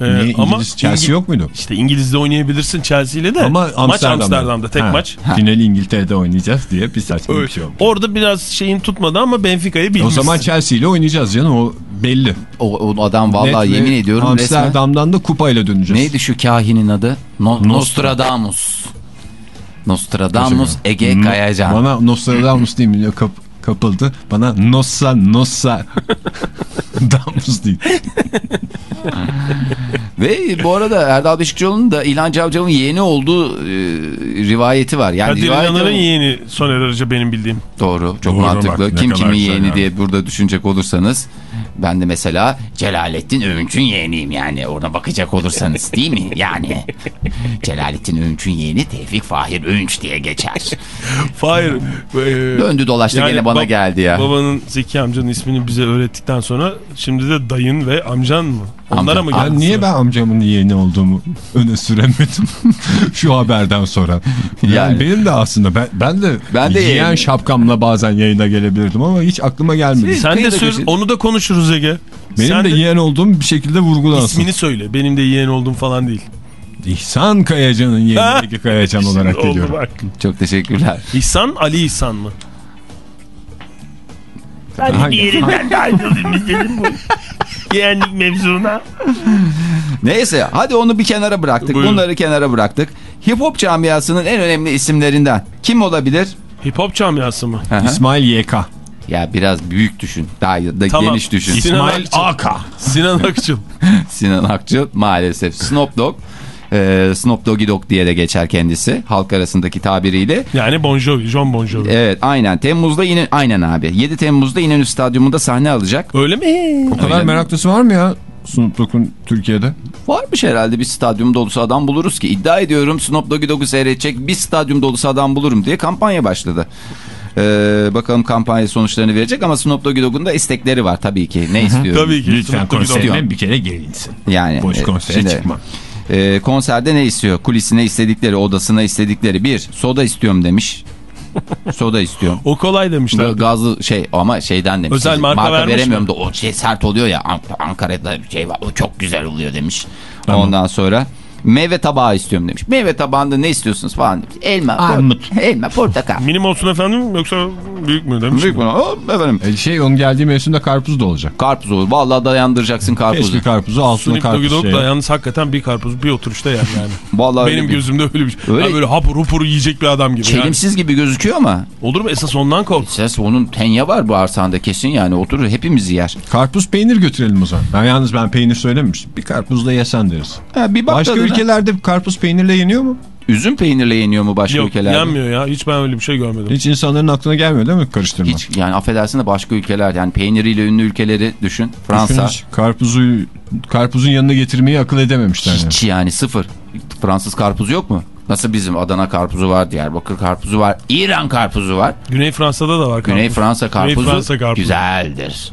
[SPEAKER 4] E,
[SPEAKER 2] Niye İngiliz Chelsea
[SPEAKER 4] İngi-
[SPEAKER 2] yok muydu?
[SPEAKER 4] İşte İngiliz'de oynayabilirsin Chelsea ile de.
[SPEAKER 2] Ama
[SPEAKER 4] maç
[SPEAKER 2] Amsterdam'da.
[SPEAKER 4] Amsterdam'da tek
[SPEAKER 2] Ha,
[SPEAKER 4] maç.
[SPEAKER 2] Finali İngiltere'de oynayacağız diye bir saçma bir şey oldu.
[SPEAKER 4] Orada biraz şeyin tutmadı ama Benfica'yı
[SPEAKER 2] O
[SPEAKER 4] bilmişsin.
[SPEAKER 2] zaman Chelsea ile oynayacağız canım o belli.
[SPEAKER 3] O, o adam vallahi
[SPEAKER 2] Net
[SPEAKER 3] yemin ediyorum resmen.
[SPEAKER 2] Amsterdam'dan da kupayla döneceğiz.
[SPEAKER 3] Neydi şu kahinin adı? No- Nostradamus. Nostradamus Ege Kayacan.
[SPEAKER 2] Bana Nostradamus değil mi? Kap, kapıldı. Bana nossa nossa [LAUGHS] damız değil. [LAUGHS]
[SPEAKER 3] Ve bu arada Erdal Beşikçioğlu'nun da İlhan Cavcav'ın yeğeni olduğu e, rivayeti var. Yani
[SPEAKER 4] Kadir
[SPEAKER 3] rivayet
[SPEAKER 4] İnanır'ın yeğeni son derece benim bildiğim.
[SPEAKER 3] Doğru, çok
[SPEAKER 2] Doğru,
[SPEAKER 3] mantıklı.
[SPEAKER 2] bak
[SPEAKER 3] Kim kimin yeğeni
[SPEAKER 2] yani.
[SPEAKER 3] diye burada düşünecek olursanız ben de mesela Celalettin Övünç'ün yeğeniyim yani ona bakacak olursanız değil mi? Yani Celalettin Övünç'ün yeğeni Tevfik Fahir Övünç diye geçer.
[SPEAKER 4] Hayır.
[SPEAKER 3] Döndü dolaştı gene bana geldi ya.
[SPEAKER 4] Babanın Zeki amcanın ismini bize öğrettikten sonra şimdi de dayın ve amcan mı? Onlara
[SPEAKER 3] Amca.
[SPEAKER 4] mı geldi?
[SPEAKER 2] Niye ben amcamın yeğeni olduğumu öne süremedim [LAUGHS] şu haberden sonra. Yani,
[SPEAKER 3] Yani.
[SPEAKER 2] benim de aslında ben, ben de,
[SPEAKER 3] Ben de
[SPEAKER 2] yeğen
[SPEAKER 3] yeğenim.
[SPEAKER 2] şapkamla bazen yayına gelebilirdim ama hiç aklıma gelmedi.
[SPEAKER 3] Siz-
[SPEAKER 4] Sen de
[SPEAKER 3] köşede-
[SPEAKER 4] onu da konuşuruz Ege.
[SPEAKER 2] benim
[SPEAKER 4] Sen
[SPEAKER 2] de yeğen olduğum bir şekilde vurgulansın.
[SPEAKER 4] ismini söyle. Benim de yeğen olduğum falan değil.
[SPEAKER 2] İhsan Kayacan'ın yeğeni [LAUGHS] Ege Kayacan olarak geliyorum.
[SPEAKER 4] bak.
[SPEAKER 3] Çok teşekkürler.
[SPEAKER 4] İhsan Ali İhsan mı?
[SPEAKER 2] Hangi-
[SPEAKER 4] Diğerinden de ayrılalım istedim bu. [LAUGHS] Yeğenlik mevzuna.
[SPEAKER 3] Neyse hadi onu bir kenara bıraktık.
[SPEAKER 4] Buyurun.
[SPEAKER 3] Bunları kenara bıraktık. Hip hop camiasının en önemli isimlerinden kim olabilir?
[SPEAKER 4] Hip hop camiası mı?
[SPEAKER 3] Hı hı.
[SPEAKER 2] İsmail YK.
[SPEAKER 3] ya biraz büyük düşün. Daha da
[SPEAKER 4] Tamam.
[SPEAKER 3] geniş düşün.
[SPEAKER 4] Sinan
[SPEAKER 2] İsmail. Aka.
[SPEAKER 4] Sinan Akçıl. [LAUGHS]
[SPEAKER 3] Sinan Akçıl maalesef. Snoop Dogg. Ee, Snoop Doggy Dogg diye de geçer kendisi halk arasındaki tabiriyle.
[SPEAKER 4] Yani Bon Jovi, John Bon Jovi.
[SPEAKER 3] Evet aynen Temmuz'da yine aynen abi 7 Temmuz'da İnönü Stadyumunda sahne alacak.
[SPEAKER 4] Öyle mi?
[SPEAKER 2] O kadar
[SPEAKER 3] Öyle mi?
[SPEAKER 2] meraklısı var mı ya Snoop Dogg'un Türkiye'de?
[SPEAKER 3] Varmış herhalde bir stadyum dolusu adam buluruz ki. iddia ediyorum Snoop Doggy Dogg'u seyredecek bir stadyum dolusu adam bulurum diye kampanya başladı. Ee, bakalım kampanya sonuçlarını verecek ama Snoop Doggy Dogg'un da istekleri var tabii ki. Ne istiyor?
[SPEAKER 4] Tabii ki.
[SPEAKER 2] Lütfen konserime bir kere gelinsin.
[SPEAKER 3] Yani
[SPEAKER 2] Boş
[SPEAKER 3] e,
[SPEAKER 2] konsere
[SPEAKER 3] şimdi,
[SPEAKER 2] çıkma.
[SPEAKER 3] E, konserde ne istiyor? Kulisine istedikleri, odasına istedikleri. Bir, soda istiyorum demiş. [LAUGHS] soda istiyorum.
[SPEAKER 4] O kolay demişler.
[SPEAKER 3] Ga- Gazlı şey ama şeyden demiş.
[SPEAKER 4] Özel marka vermiş
[SPEAKER 3] veremiyorum
[SPEAKER 4] mi?
[SPEAKER 3] da o şey sert oluyor ya An- Ankara'da şey var o çok güzel oluyor demiş. Ondan sonra meyve tabağı istiyorum demiş. Meyve tabağında ne istiyorsunuz falan demiş. Elma,
[SPEAKER 2] Armut.
[SPEAKER 3] elma, portakal. [LAUGHS]
[SPEAKER 4] Minim olsun efendim yoksa büyük mü demiş.
[SPEAKER 3] Büyük mü? O, efendim.
[SPEAKER 2] E şey onun geldiği mevsimde karpuz da olacak.
[SPEAKER 3] Karpuz olur. Vallahi dayandıracaksın karpuzu.
[SPEAKER 2] Keşke karpuzu altına
[SPEAKER 4] Doggy
[SPEAKER 2] karpuz şey.
[SPEAKER 4] da yalnız hakikaten bir karpuz bir oturuşta yer yani. [LAUGHS]
[SPEAKER 3] Vallahi öyle
[SPEAKER 4] Benim
[SPEAKER 3] bir-
[SPEAKER 4] gözümde öyle bir şey.
[SPEAKER 3] Öyle-
[SPEAKER 4] Ha böyle hapur hupur yiyecek bir adam gibi. Yani.
[SPEAKER 3] Çelimsiz gibi gözüküyor ama
[SPEAKER 4] Olur mu? Esas ondan kork.
[SPEAKER 3] ses onun tenya var bu arsanda kesin yani oturur hepimiz yer.
[SPEAKER 2] Karpuz peynir götürelim o zaman. Ben yalnız ben peynir söylememiştim. Bir karpuz da yesen deriz.
[SPEAKER 3] Ha, bir bak
[SPEAKER 2] Başka. Ülkelerde karpuz peynirle yeniyor mu?
[SPEAKER 3] Üzüm peynirle yeniyor mu başka
[SPEAKER 4] Yok
[SPEAKER 3] ülkelerde?
[SPEAKER 4] yenmiyor ya. Hiç ben öyle bir şey görmedim.
[SPEAKER 2] Hiç insanların aklına gelmiyor değil mi karıştırma?
[SPEAKER 3] Hiç yani affedersin de başka ülkeler yani peyniriyle ünlü ülkeleri düşün. Fransa.
[SPEAKER 2] Hiç karpuzu karpuzun yanına getirmeyi akıl edememişler. yani.
[SPEAKER 3] Hiç yani sıfır. Fransız karpuzu yok mu? Nasıl bizim Adana karpuzu var, Diyarbakır karpuzu var, İran karpuzu var.
[SPEAKER 4] Güney Fransa'da da var karpuz.
[SPEAKER 3] Güney Fransa karpuzu
[SPEAKER 4] Güney Fransa karpuzu.
[SPEAKER 3] güzeldir.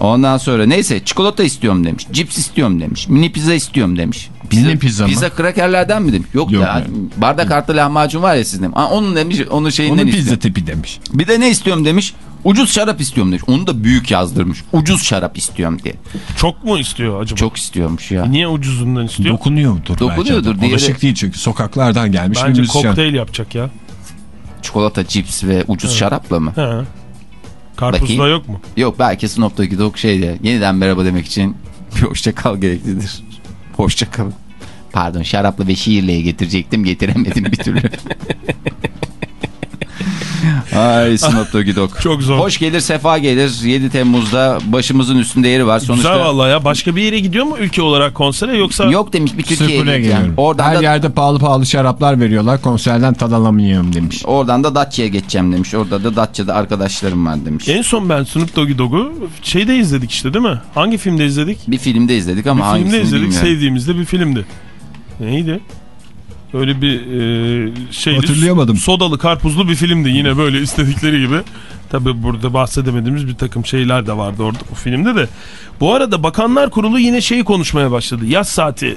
[SPEAKER 3] Ondan sonra neyse çikolata istiyorum demiş. Cips istiyorum demiş. Mini pizza istiyorum demiş.
[SPEAKER 2] Mini pizza mı?
[SPEAKER 3] Pizza krakerlerden mi demiş. Yok,
[SPEAKER 2] Yok
[SPEAKER 3] ya. Bardak artı lahmacun var ya sizin. Aa, onun demiş. Onun şeyinden
[SPEAKER 2] Onu
[SPEAKER 3] istiyorum.
[SPEAKER 2] pizza tipi demiş.
[SPEAKER 3] Bir de ne istiyorum demiş. Ucuz şarap istiyorum demiş. Onu da büyük yazdırmış. Ucuz şarap istiyorum diye.
[SPEAKER 4] Çok mu istiyor acaba?
[SPEAKER 3] Çok istiyormuş ya.
[SPEAKER 4] Niye ucuzundan istiyor?
[SPEAKER 2] Dokunuyordur.
[SPEAKER 3] Dokunuyordur
[SPEAKER 2] belki.
[SPEAKER 3] diye-
[SPEAKER 2] Alışık değil çünkü sokaklardan gelmiş
[SPEAKER 4] Bence kokteyl yapacak ya.
[SPEAKER 3] Çikolata, cips ve ucuz şarapla mı?
[SPEAKER 4] He. Karpuzda
[SPEAKER 3] Bakayım.
[SPEAKER 4] yok mu?
[SPEAKER 3] Yok belki Snoop Doggy Dogg şeyde yeniden merhaba demek için bir hoşça kal gereklidir. Hoşça kalın. Pardon şarapla ve şiirle getirecektim getiremedim bir türlü. [LAUGHS] Ay Snoop Doggy Dogg. [LAUGHS]
[SPEAKER 4] Çok zor.
[SPEAKER 3] Hoş gelir sefa gelir 7 Temmuz'da başımızın üstünde yeri var. Sonuçta
[SPEAKER 4] Güzel vallahi ya. Başka bir yere gidiyor mu ülke olarak konsere yoksa?
[SPEAKER 3] yok demiş bir Türkiye'ye gideceğim. Oradan
[SPEAKER 2] Her
[SPEAKER 3] da,
[SPEAKER 2] yerde pahalı pahalı şaraplar veriyorlar. Konserden tad alamıyorum demiş.
[SPEAKER 3] oradan da Datça'ya geçeceğim demiş. Orada da Datça'da arkadaşlarım var demiş.
[SPEAKER 4] En son ben Snoop Doggy Dogg'u şeyde izledik işte değil mi? Hangi filmde izledik?
[SPEAKER 3] Bir filmde izledik ama
[SPEAKER 4] Bir filmde
[SPEAKER 3] hangisini
[SPEAKER 4] izledik.
[SPEAKER 3] bilmiyorum.
[SPEAKER 4] Sevdiğimizde bir filmdi. Neydi? Öyle bir e, şeydi.
[SPEAKER 2] Hatırlayamadım.
[SPEAKER 4] Sodalı karpuzlu bir filmdi yine böyle istedikleri gibi. Tabi burada bahsedemediğimiz bir takım şeyler de vardı orada o filmde de. Bu arada Bakanlar Kurulu yine şeyi konuşmaya başladı. Yaz saati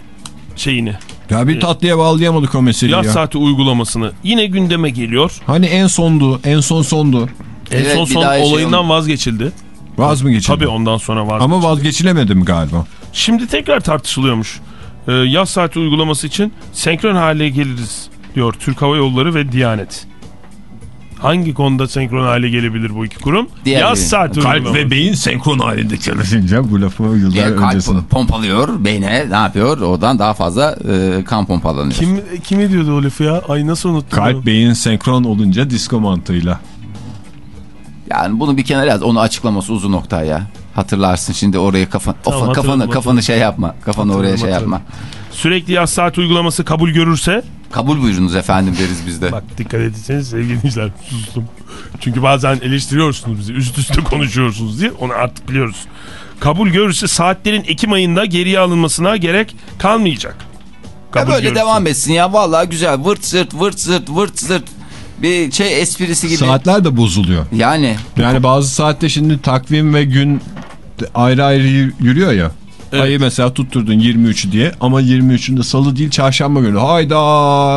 [SPEAKER 4] şeyini.
[SPEAKER 2] Ya bir tatlıya bağlayamadık o meseleyi
[SPEAKER 4] Yaz
[SPEAKER 2] ya.
[SPEAKER 4] saati uygulamasını. Yine gündeme geliyor.
[SPEAKER 2] Hani en sondu, en son sondu.
[SPEAKER 4] En
[SPEAKER 3] Evet,
[SPEAKER 4] son son
[SPEAKER 3] şey
[SPEAKER 4] olayından
[SPEAKER 3] oldu.
[SPEAKER 4] vazgeçildi.
[SPEAKER 2] Vaz mı geçildi?
[SPEAKER 4] Tabii ondan sonra vazgeçildi.
[SPEAKER 2] Ama vazgeçilemedi mi galiba?
[SPEAKER 4] Şimdi tekrar tartışılıyormuş. Ee, yaz saati uygulaması için senkron hale geliriz diyor Türk Hava Yolları ve Diyanet. Hangi konuda senkron hale gelebilir bu iki kurum?
[SPEAKER 3] Diğer
[SPEAKER 4] yaz
[SPEAKER 3] biri.
[SPEAKER 4] saati
[SPEAKER 2] Kalp
[SPEAKER 4] uygulaması.
[SPEAKER 2] ve beyin senkron halinde çalışınca bu lafı yıllar
[SPEAKER 3] Diğer kalp
[SPEAKER 2] öncesinde.
[SPEAKER 3] pompalıyor beyne ne yapıyor oradan daha fazla e, kan pompalanıyor.
[SPEAKER 4] Kim, kim ediyordu o lafı ya? Ay nasıl unuttum.
[SPEAKER 2] Kalp
[SPEAKER 4] onu?
[SPEAKER 2] beyin senkron olunca disko mantığıyla.
[SPEAKER 3] Yani bunu bir kenara yaz. Onu açıklaması uzun nokta ya. Hatırlarsın şimdi oraya kafan,
[SPEAKER 4] Tamam,
[SPEAKER 3] of, kafanı kafanı şey yapma. Kafanı oraya şey yapma.
[SPEAKER 4] Sürekli yaz saat uygulaması kabul görürse
[SPEAKER 3] Kabul buyurunuz efendim deriz biz de.
[SPEAKER 4] Bak dikkat etseniz sevgili dinleyiciler sustum. Çünkü bazen eleştiriyorsunuz bizi üst üste [LAUGHS] konuşuyorsunuz diye onu artık biliyoruz. Kabul görürse saatlerin Ekim ayında geriye alınmasına gerek kalmayacak.
[SPEAKER 3] Ya
[SPEAKER 4] Kabul
[SPEAKER 3] böyle
[SPEAKER 4] görürse.
[SPEAKER 3] devam etsin ya vallahi güzel vırt zırt vırt zırt vırt zırt bir şey esprisi gibi.
[SPEAKER 2] Saatler de bozuluyor.
[SPEAKER 3] Yani
[SPEAKER 2] Yani bazı saatte şimdi takvim ve gün ayrı ayrı yürüyor ya.
[SPEAKER 4] Evet.
[SPEAKER 2] Ayı mesela tutturdun 23 diye ama 23'ünde salı değil çarşamba günü. Hayda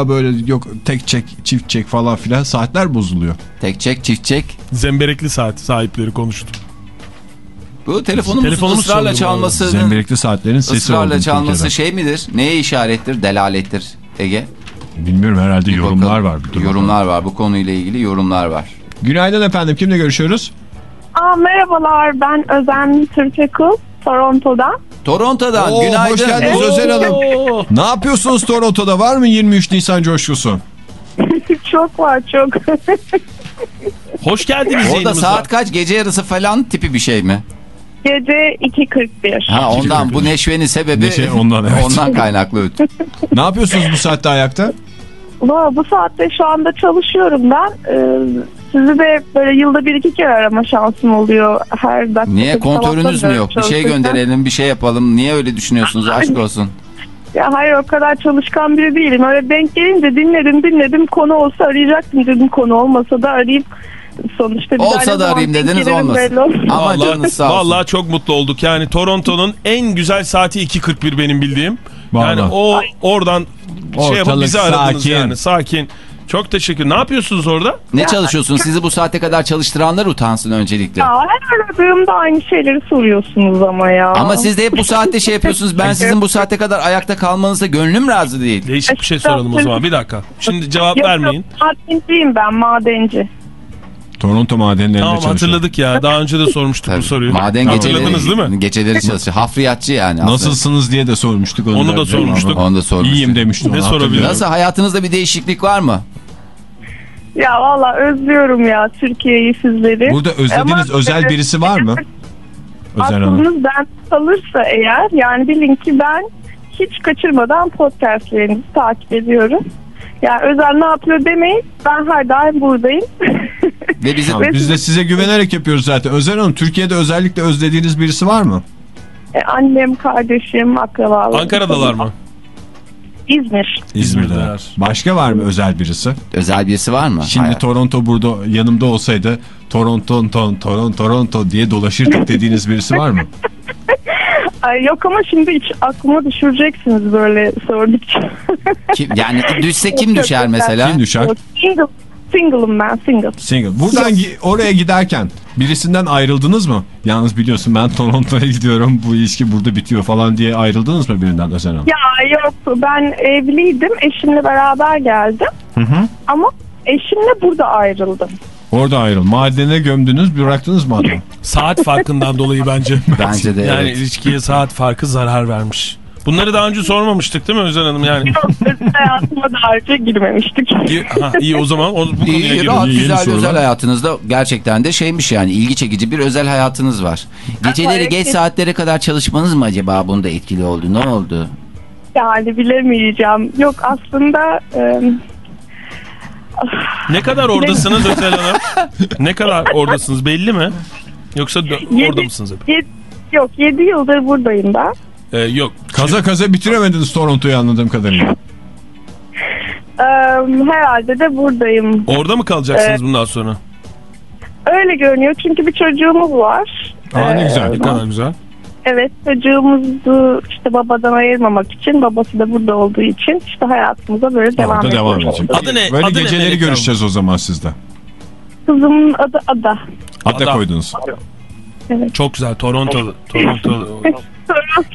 [SPEAKER 2] böyle yok tek çek çift çek falan filan saatler bozuluyor.
[SPEAKER 3] tek çek çift çek.
[SPEAKER 4] Zemberekli saat sahipleri konuştu.
[SPEAKER 3] Bu telefonumuzun
[SPEAKER 4] Telefonumuz
[SPEAKER 3] ısrarla çalması
[SPEAKER 2] Zemberekli saatlerin sesi
[SPEAKER 3] ısrarla
[SPEAKER 2] oldu
[SPEAKER 3] çalması
[SPEAKER 2] Türkiye'de.
[SPEAKER 3] şey midir? Neye işarettir? Delalettir Ege.
[SPEAKER 2] Bilmiyorum herhalde
[SPEAKER 3] Bir
[SPEAKER 2] yorumlar
[SPEAKER 3] bakalım.
[SPEAKER 2] var. Dur
[SPEAKER 3] yorumlar var. Bu konuyla ilgili yorumlar var.
[SPEAKER 2] bakalım. Günaydın efendim kimle görüşüyoruz?
[SPEAKER 6] Aa, merhabalar ben Özen Türkekul Toronto'dan.
[SPEAKER 3] Toronto'dan
[SPEAKER 2] Oo,
[SPEAKER 3] günaydın.
[SPEAKER 2] hoş geldiniz Özel Hanım. Ne yapıyorsunuz Toronto'da var mı 23 Nisan coşkusu? [LAUGHS]
[SPEAKER 6] çok var çok.
[SPEAKER 4] Hoş geldiniz
[SPEAKER 3] Orada
[SPEAKER 4] yayınımıza.
[SPEAKER 3] saat kaç? Gece yarısı falan tipi bir şey mi?
[SPEAKER 6] Gece 2.41.
[SPEAKER 3] Ha ondan bu neşvenin sebebi
[SPEAKER 2] Neşe ondan, evet.
[SPEAKER 3] ondan kaynaklı.
[SPEAKER 2] Ne yapıyorsunuz bu saatte ayakta?
[SPEAKER 6] Bu saatte şu anda çalışıyorum ben. Ee, sizi de böyle yılda bir iki kere arama şansım oluyor her dakika.
[SPEAKER 3] Niye kontörünüz mü yok? Bir şey gönderelim, bir şey yapalım. Niye öyle düşünüyorsunuz? Aşk olsun.
[SPEAKER 6] Ya hayır o kadar çalışkan biri değilim. Öyle denk gelince dinledim dinledim. Konu olsa arayacaktım dedim. Konu olmasa da arayayım. Sonuçta bir
[SPEAKER 3] Olsa da arayayım dediniz, olmasın. Ama
[SPEAKER 4] Vallahi,
[SPEAKER 3] canınız sağ olsun.
[SPEAKER 4] vallahi çok mutlu olduk. Yani Toronto'nun en güzel saati 2.41 benim bildiğim. Yani
[SPEAKER 2] Vallahi.
[SPEAKER 4] o oradan şey yapıp
[SPEAKER 2] Ortalık
[SPEAKER 4] bizi aradınız
[SPEAKER 2] sakin.
[SPEAKER 4] yani. Sakin. Çok teşekkür. Ne yapıyorsunuz orada?
[SPEAKER 3] Ne çalışıyorsunuz? Sizi bu saate kadar çalıştıranlar utansın öncelikle.
[SPEAKER 6] Ya her aradığımda aynı şeyleri soruyorsunuz ama ya.
[SPEAKER 3] Ama siz de hep bu saatte şey yapıyorsunuz. Ben sizin bu saate kadar ayakta kalmanıza gönlüm razı değil.
[SPEAKER 4] Değişik bir şey soralım o zaman. Bir dakika. Şimdi cevap
[SPEAKER 6] Yok,
[SPEAKER 4] vermeyin.
[SPEAKER 6] Yok, madenciyim ben madenci.
[SPEAKER 2] Toronto madenlerinde
[SPEAKER 4] Tamam
[SPEAKER 2] çalışıyor.
[SPEAKER 4] hatırladık ya. Daha önce de sormuştuk
[SPEAKER 3] Tabii.
[SPEAKER 4] bu soruyu.
[SPEAKER 3] Maden
[SPEAKER 4] Hatırladınız değil mi?
[SPEAKER 3] geceleri, geceleri [LAUGHS] çalışıyor. Hafriyatçı yani. aslında.
[SPEAKER 2] Nasılsınız diye de sormuştuk.
[SPEAKER 4] Onu da sormuştuk.
[SPEAKER 3] Onu da sormuştuk.
[SPEAKER 2] İyiyim demişti.
[SPEAKER 4] Ne
[SPEAKER 2] onu
[SPEAKER 4] sorabilirim?
[SPEAKER 3] Nasıl hayatınızda bir değişiklik var mı?
[SPEAKER 6] Ya valla özlüyorum ya Türkiye'yi sizleri.
[SPEAKER 2] Burada özlediğiniz
[SPEAKER 6] Ama-
[SPEAKER 2] özel birisi var mı? Özel.
[SPEAKER 6] Aklınız ben kalırsa eğer yani bilin ki ben hiç kaçırmadan podcastlerinizi takip ediyorum. Yani özel ne yapıyor demeyin ben her daim buradayım. [LAUGHS]
[SPEAKER 3] Ve bizi
[SPEAKER 2] Tamam, biz de size güvenerek yapıyoruz zaten. Özel Hanım Türkiye'de özellikle özlediğiniz birisi var mı?
[SPEAKER 6] E, Annem, kardeşim, akrabalarım.
[SPEAKER 4] Ankara'dalar mı?
[SPEAKER 6] İzmir.
[SPEAKER 4] İzmir'deler.
[SPEAKER 2] Başka var mı özel birisi?
[SPEAKER 3] özel birisi var mı?
[SPEAKER 2] Şimdi
[SPEAKER 3] Hayat.
[SPEAKER 2] Toronto burada yanımda olsaydı Toronto, Toronto, Toronto, Toronto diye dolaşırdık dediğiniz birisi var mı? [LAUGHS]
[SPEAKER 6] Ay, yok ama şimdi hiç aklıma düşüreceksiniz böyle sordukça.
[SPEAKER 3] Kim, yani düşse kim [LAUGHS] düşer mesela?
[SPEAKER 2] Kim düşer?
[SPEAKER 6] Single, single'ım ben single.
[SPEAKER 2] Single. Buradan oraya giderken birisinden ayrıldınız mı? Yalnız biliyorsun ben Toronto'ya [LAUGHS] gidiyorum bu ilişki burada bitiyor falan diye ayrıldınız mı birinden Özel Hanım?
[SPEAKER 6] Ya yok ben evliydim eşimle beraber geldim. Ama eşimle burada ayrıldım.
[SPEAKER 2] Orada ayrıl. Madene gömdünüz bıraktınız mı adamı?
[SPEAKER 4] Saat farkından dolayı bence.
[SPEAKER 3] Bence de
[SPEAKER 4] Yani
[SPEAKER 3] evet.
[SPEAKER 4] ilişkiye saat farkı zarar vermiş. Bunları daha önce sormamıştık değil mi Özen Hanım? Yani
[SPEAKER 6] Yok özel hayatıma daha önce girmemiştik.
[SPEAKER 4] iyi, ha, iyi o zaman o, bu konuya
[SPEAKER 3] İyi, rahat güzel bir
[SPEAKER 2] sorular.
[SPEAKER 3] özel hayatınızda gerçekten de şeymiş yani ilgi çekici bir özel hayatınız var. Geceleri geç saatlere kadar çalışmanız mı acaba bunda etkili oldu? Ne oldu?
[SPEAKER 6] Yani bilemeyeceğim. Yok aslında e,
[SPEAKER 4] Ne kadar oradasınız Özel Hanım? Ne kadar oradasınız belli mi? Yoksa
[SPEAKER 6] Yedi-
[SPEAKER 4] orada mısınız hep?
[SPEAKER 6] yed- yok 7 yıldır buradayım ben.
[SPEAKER 4] Ee, yok.
[SPEAKER 2] Kaza kaza bitiremediniz Toronto'yu anladığım kadarıyla.
[SPEAKER 6] E, herhalde de buradayım.
[SPEAKER 4] Orada mı kalacaksınız bundan sonra?
[SPEAKER 6] Öyle görünüyor çünkü bir çocuğumuz var.
[SPEAKER 2] Aa ne
[SPEAKER 6] Ee,
[SPEAKER 2] güzel.
[SPEAKER 4] Ne kadar güzel.
[SPEAKER 6] Evet çocuğumuzu işte babadan ayırmamak için babası da burada olduğu için işte hayatımıza böyle devam
[SPEAKER 2] Orada devam edecek.
[SPEAKER 4] Adı ne?
[SPEAKER 2] Böyle
[SPEAKER 4] Adı ne
[SPEAKER 2] geceleri
[SPEAKER 4] Melek
[SPEAKER 2] görüşeceğiz o zaman sizde.
[SPEAKER 6] Kızımın adı Ada.
[SPEAKER 2] Ada
[SPEAKER 4] Ada.
[SPEAKER 2] koydunuz.
[SPEAKER 4] Çok güzel. Toronto. [LAUGHS] Toronto.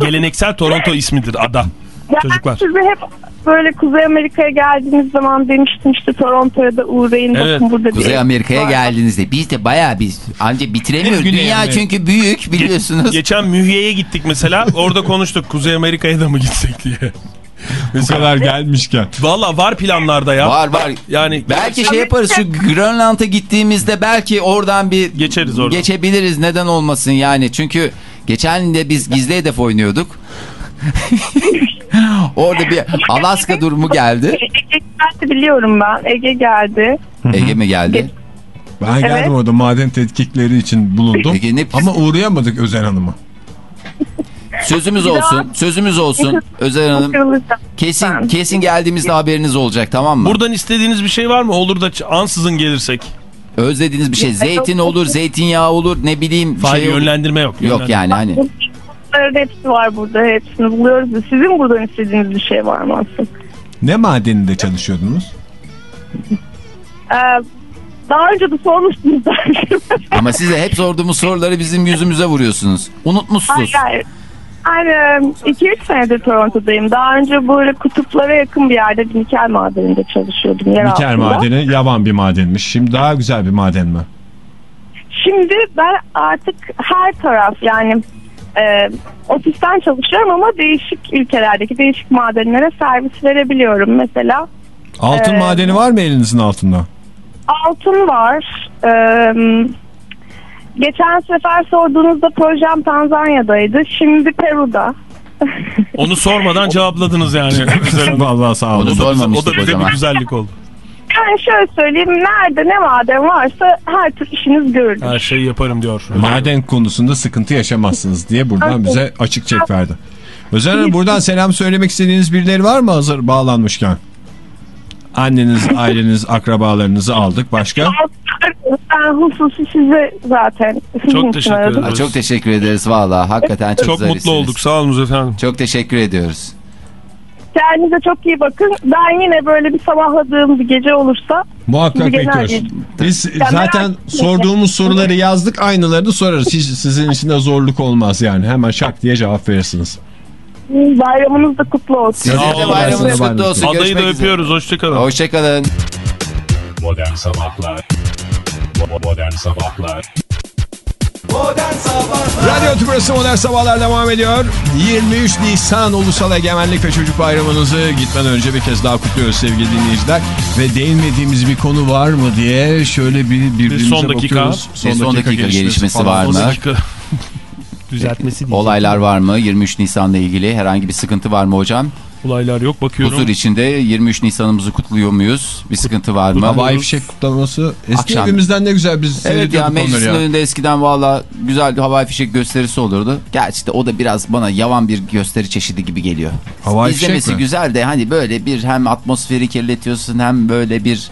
[SPEAKER 4] Geleneksel Toronto ismidir ada.
[SPEAKER 6] Ya
[SPEAKER 4] Çocuklar.
[SPEAKER 6] Size hep böyle Kuzey Amerika'ya geldiğiniz zaman demiştim işte Toronto'ya da uğrayın.
[SPEAKER 4] Evet,
[SPEAKER 6] Bakın burada
[SPEAKER 3] Kuzey Amerika'ya geldiğinizde biz de bayağı biz anca bitiremiyoruz.
[SPEAKER 2] Güney
[SPEAKER 3] Dünya
[SPEAKER 2] Amerika.
[SPEAKER 3] çünkü büyük biliyorsunuz.
[SPEAKER 4] Geçen Mühye'ye gittik mesela. Orada konuştuk. Kuzey Amerika'ya da mı gitsek diye. [LAUGHS]
[SPEAKER 2] Bu kadar gelmişken.
[SPEAKER 4] Valla var planlarda ya.
[SPEAKER 3] Var var.
[SPEAKER 4] Yani
[SPEAKER 3] Belki şey yaparız şu Grönland'a gittiğimizde belki oradan bir
[SPEAKER 4] Geçeriz oradan.
[SPEAKER 3] Geçebiliriz neden olmasın yani. Çünkü geçen de biz gizli hedef oynuyorduk. [LAUGHS] Orada bir Alaska durumu geldi.
[SPEAKER 6] Ege geldi biliyorum ben. Ege geldi.
[SPEAKER 3] Ege mi geldi?
[SPEAKER 2] Ben geldim
[SPEAKER 6] Evet.
[SPEAKER 2] orada maden tetkikleri için bulundum.
[SPEAKER 3] Peki ne-
[SPEAKER 2] Ama uğrayamadık Özen Hanım'a.
[SPEAKER 3] Sözümüz
[SPEAKER 6] Bir daha-
[SPEAKER 3] olsun. Sözümüz olsun. [LAUGHS] Özel Hanım. Kesin
[SPEAKER 6] Ben-
[SPEAKER 3] kesin geldiğimizde haberiniz olacak tamam mı?
[SPEAKER 4] buradan istediğiniz bir şey var mı? Olur da ansızın gelirsek.
[SPEAKER 3] Özlediğiniz bir şey. Zeytin olur, zeytinyağı olur, ne bileyim bir
[SPEAKER 4] Fahir
[SPEAKER 3] şey olur.
[SPEAKER 4] yönlendirme yok.
[SPEAKER 3] Yok
[SPEAKER 4] Yönlendirme.
[SPEAKER 3] yani hani.
[SPEAKER 6] Bunların hepsi var burada. Hepsini buluyoruz. da Sizin buradan istediğiniz bir şey var mı aslında?
[SPEAKER 2] Ne madeninde çalışıyordunuz?
[SPEAKER 6] Ee, daha önce de sormuştunuz.
[SPEAKER 3] Ama size hep sorduğumuz soruları bizim yüzümüze vuruyorsunuz. Unutmuşsunuz.
[SPEAKER 6] Hayır. Aynen 2-3 senedir Toronto'dayım. Daha önce böyle kutuplara yakın bir yerde bir nikel madeninde çalışıyordum. Yer
[SPEAKER 2] Nikel
[SPEAKER 6] altında.
[SPEAKER 2] madeni yavan bir madenmiş. Şimdi daha güzel bir maden mi?
[SPEAKER 6] Şimdi ben artık her taraf yani e, ofisten çalışıyorum ama değişik ülkelerdeki değişik madenlere servis verebiliyorum. Mesela
[SPEAKER 2] Altın
[SPEAKER 6] Ee,
[SPEAKER 2] madeni var mı elinizin altında?
[SPEAKER 6] altın var. E, geçen sefer sorduğunuzda projem Tanzanya'daydı. Şimdi Peru'da. [LAUGHS]
[SPEAKER 4] Onu sormadan cevapladınız yani. Güzel. [LAUGHS]
[SPEAKER 2] Vallahi sağ
[SPEAKER 3] Onu
[SPEAKER 2] olun.
[SPEAKER 4] O da bize, o da bize bir güzellik oldu.
[SPEAKER 6] Yani şöyle söyleyeyim nerede ne maden varsa her tür işiniz görülür.
[SPEAKER 4] Her şeyi yaparım diyor.
[SPEAKER 2] Maden konusunda sıkıntı yaşamazsınız diye buradan bize açık çek verdi. Özel buradan selam söylemek istediğiniz birileri var mı hazır bağlanmışken? Anneniz, aileniz, akrabalarınızı aldık. Başka?
[SPEAKER 6] Ben hususi size zaten sizin
[SPEAKER 4] Çok teşekkür
[SPEAKER 6] aradım.
[SPEAKER 3] Ha, çok teşekkür ederiz valla. Hakikaten çok,
[SPEAKER 4] Çok mutlu olduk. Sağ olun efendim.
[SPEAKER 3] Çok teşekkür ediyoruz.
[SPEAKER 6] Kendinize çok iyi bakın. Ben yine böyle bir sabahladığım bir gece olursa
[SPEAKER 2] Muhakkak
[SPEAKER 6] genel
[SPEAKER 2] bekliyoruz. Biz
[SPEAKER 6] merak
[SPEAKER 2] zaten
[SPEAKER 6] etmeyin.
[SPEAKER 2] sorduğumuz soruları yazdık. Aynılarını sorarız. Hiç sizin için de zorluk olmaz yani. Hemen şak diye cevap verirsiniz.
[SPEAKER 6] Bayramınız da kutlu olsun.
[SPEAKER 3] Sizin
[SPEAKER 4] Sağ
[SPEAKER 3] de bayramınız kutlu olsun.
[SPEAKER 4] Adayı da
[SPEAKER 3] Görüşmek üzere.
[SPEAKER 4] öpüyoruz. Hoşçakalın.
[SPEAKER 3] Hoşçakalın.
[SPEAKER 1] Modern Sabahlar Bo- Modern Sabahlar
[SPEAKER 7] Radyo Tübrası Modern Sabahlar devam ediyor. 23 Nisan Ulusal Egemenlik ve Çocuk Bayramınızı gitmeden önce bir kez daha kutluyoruz sevgili dinleyiciler. Ve değinmediğimiz bir konu var mı diye şöyle bir birbirimize
[SPEAKER 4] son dakika.
[SPEAKER 7] bakıyoruz.
[SPEAKER 3] Bir son dakika gelişmesi var
[SPEAKER 4] O
[SPEAKER 3] mı? [LAUGHS]
[SPEAKER 4] düzeltmesi değil.
[SPEAKER 3] Olaylar var mı? 23 Nisan'la ilgili herhangi bir sıkıntı var mı hocam?
[SPEAKER 4] Olaylar yok bakıyorum.
[SPEAKER 3] Huzur içinde 23 Nisan'ımızı kutluyor muyuz? Bir sıkıntı var mı?
[SPEAKER 2] Havai fişek kutlaması. Eski
[SPEAKER 3] Akşam.
[SPEAKER 2] evimizden ne güzel biz
[SPEAKER 3] Evet ya meclisin
[SPEAKER 2] ya.
[SPEAKER 3] önünde eskiden valla güzel bir havai fişek gösterisi olurdu. Gerçi de o da biraz bana yavan bir gösteri çeşidi gibi geliyor.
[SPEAKER 2] Havai fişek
[SPEAKER 3] İzlemesi
[SPEAKER 2] mi?
[SPEAKER 3] güzel de hani böyle bir hem atmosferi kirletiyorsun hem böyle bir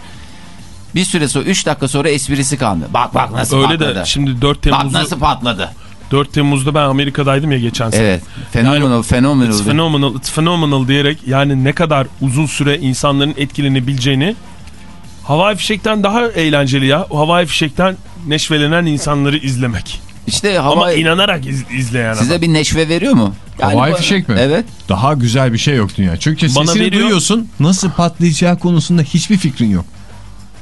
[SPEAKER 3] bir süre sonra 3 dakika sonra esprisi kalmıyor. Bak bak nasıl
[SPEAKER 4] Öyle
[SPEAKER 3] patladı.
[SPEAKER 4] de şimdi 4
[SPEAKER 3] Bak
[SPEAKER 4] Temmuz'u
[SPEAKER 3] nasıl patladı.
[SPEAKER 4] 4 Temmuz'da ben Amerika'daydım ya geçen sene.
[SPEAKER 3] Evet. Phenomenal, phenomenal.
[SPEAKER 4] It's phenomenal, it's phenomenal diyerek yani ne kadar uzun süre insanların etkilenebileceğini havai fişekten daha eğlenceli ya. O havai fişekten neşvelenen insanları izlemek.
[SPEAKER 3] İşte
[SPEAKER 4] Ama
[SPEAKER 3] hava
[SPEAKER 4] inanarak iz, izleyen
[SPEAKER 3] size
[SPEAKER 4] adam.
[SPEAKER 3] bir neşve veriyor mu?
[SPEAKER 2] Havai
[SPEAKER 3] bu-
[SPEAKER 2] fişek mi?
[SPEAKER 3] Evet.
[SPEAKER 2] Daha güzel bir şey yok dünya. Çünkü
[SPEAKER 4] Bana
[SPEAKER 2] sesini
[SPEAKER 4] veriyor.
[SPEAKER 2] duyuyorsun. Nasıl patlayacağı konusunda hiçbir fikrin yok.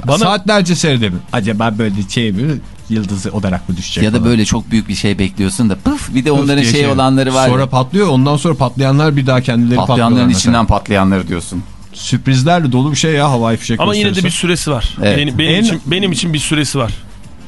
[SPEAKER 4] Bana-
[SPEAKER 2] Saatlerce seyredebilir. Acaba böyle şey mi yıldızı olarak mı düşecek?
[SPEAKER 3] Ya da
[SPEAKER 2] falan.
[SPEAKER 3] böyle çok büyük bir şey bekliyorsun da pıf bir de
[SPEAKER 2] Pıf
[SPEAKER 3] onların
[SPEAKER 2] diye
[SPEAKER 3] şey olanları var.
[SPEAKER 2] Sonra
[SPEAKER 3] ya,
[SPEAKER 2] patlıyor. Ondan sonra patlayanlar bir daha kendileri patlıyorlar.
[SPEAKER 3] patlayanların
[SPEAKER 2] mesela.
[SPEAKER 3] içinden patlayanları diyorsun.
[SPEAKER 2] Sürprizlerle dolu bir şey ya havai fişek
[SPEAKER 4] Ama yine de bir süresi var.
[SPEAKER 3] Evet.
[SPEAKER 4] Benim, benim
[SPEAKER 2] En-
[SPEAKER 4] için, benim için bir süresi var.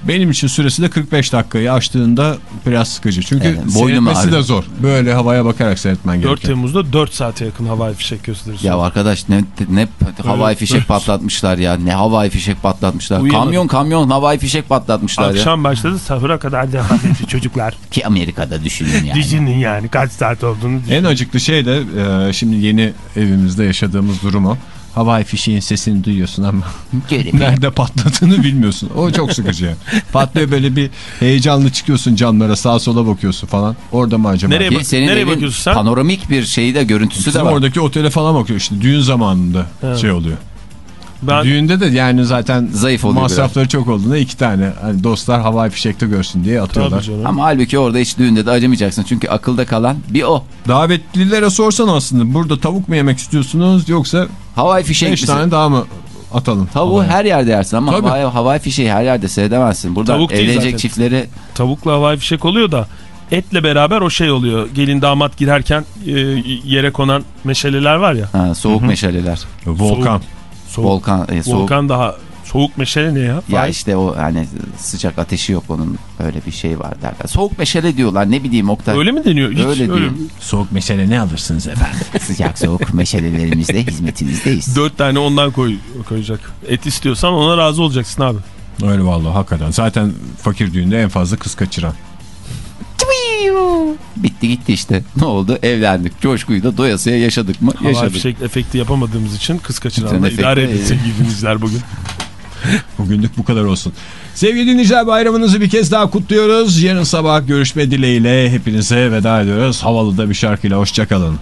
[SPEAKER 2] Benim için süresi de 45 dakikayı aştığında biraz sıkıcı. Çünkü
[SPEAKER 3] Evet,
[SPEAKER 2] seyretmesi de zor. Böyle havaya bakarak seyretmen
[SPEAKER 4] 4
[SPEAKER 2] gerekiyor.
[SPEAKER 4] Temmuz'da 4 saate yakın havai fişek gösterisi.
[SPEAKER 3] Ya arkadaş ne ne havai fişek patlatmışlar ya. Ne havai fişek patlatmışlar.
[SPEAKER 4] Uyuyamadım.
[SPEAKER 3] Kamyon kamyon havai fişek patlatmışlar ya.
[SPEAKER 4] Akşam başladı sahura kadar devam etti [LAUGHS] çocuklar.
[SPEAKER 3] Ki Amerika'da düşünün yani.
[SPEAKER 4] Düşünün yani kaç saat olduğunu düşünün.
[SPEAKER 2] En acıklı şey de e, şimdi yeni evimizde yaşadığımız durum o. Havai fişeğin sesini duyuyorsun ama [LAUGHS] nerede patladığını bilmiyorsun. O çok sıkıcı yani. [LAUGHS] Patlıyor böyle bir heyecanlı çıkıyorsun camlara sağa sola bakıyorsun falan. Orada mı acaba?
[SPEAKER 4] Nereye
[SPEAKER 3] Ki
[SPEAKER 4] bak-
[SPEAKER 3] senin
[SPEAKER 4] nereye bakıyorsun sen?
[SPEAKER 3] panoramik bir şeyi de görüntüsü
[SPEAKER 2] Bizim
[SPEAKER 3] de var.
[SPEAKER 2] oradaki otele falan bakıyor işte düğün zamanında
[SPEAKER 4] Evet.
[SPEAKER 2] şey oluyor.
[SPEAKER 4] Ben
[SPEAKER 2] Düğünde de yani zaten
[SPEAKER 3] Zayıf oluyor
[SPEAKER 2] masrafları çok olduğunda iki tane hani dostlar havai fişekte görsün diye atıyorlar.
[SPEAKER 3] Ama halbuki orada hiç düğünde de acımayacaksın. Çünkü akılda kalan bir o.
[SPEAKER 2] Davetlilere sorsan aslında burada tavuk mu yemek istiyorsunuz yoksa
[SPEAKER 3] Havai fişek
[SPEAKER 2] 5
[SPEAKER 3] misin?
[SPEAKER 2] tane daha mı atalım?
[SPEAKER 3] Tavuğu
[SPEAKER 2] havaya?
[SPEAKER 3] her yerde yersin ama
[SPEAKER 2] Tabii.
[SPEAKER 3] havai, havai fişeği her yerde seyredemezsin. Burada
[SPEAKER 4] Tavuk
[SPEAKER 3] evlenecek çiftleri
[SPEAKER 4] tavukla havai fişek oluyor da etle beraber o şey oluyor. Gelin damat girerken e, yere konan meşaleler var ya.
[SPEAKER 3] Ha, soğuk meşaleler.
[SPEAKER 5] Volkan.
[SPEAKER 4] Soğuk,
[SPEAKER 3] Volkan, e, soğuk.
[SPEAKER 4] Volkan daha soğuk meşale ne ya?
[SPEAKER 3] Ya işte o hani sıcak ateşi yok onun öyle bir şey var derler. Soğuk meşale diyorlar ne bileyim Oktay.
[SPEAKER 4] Öyle mi deniyor? Hiç
[SPEAKER 3] Öyle diyor.
[SPEAKER 5] Soğuk mesele ne alırsınız efendim? [LAUGHS]
[SPEAKER 3] Sıcak soğuk meşalelerimizle hizmetinizdeyiz.
[SPEAKER 4] Dört tane ondan koy, koyacak. Et istiyorsan ona razı olacaksın abi.
[SPEAKER 5] Öyle vallahi hakikaten. Zaten fakir düğünde en fazla kız kaçıran.
[SPEAKER 3] Bitti gitti işte. Ne oldu? Evlendik. Coşkuyu da doyasıya yaşadık mı?
[SPEAKER 4] Havai
[SPEAKER 3] Yaşadık.
[SPEAKER 4] fişek efekti yapamadığımız için kız kaçıranla idare
[SPEAKER 3] efekti-
[SPEAKER 4] edin sevgili [LAUGHS] dinleyiciler bugün.
[SPEAKER 5] Bugünlük bu kadar olsun.
[SPEAKER 2] Sevgili dinleyiciler bayramınızı bir kez daha kutluyoruz. Yarın sabah görüşme dileğiyle hepinize veda ediyoruz. Havalı da bir şarkıyla hoşçakalın.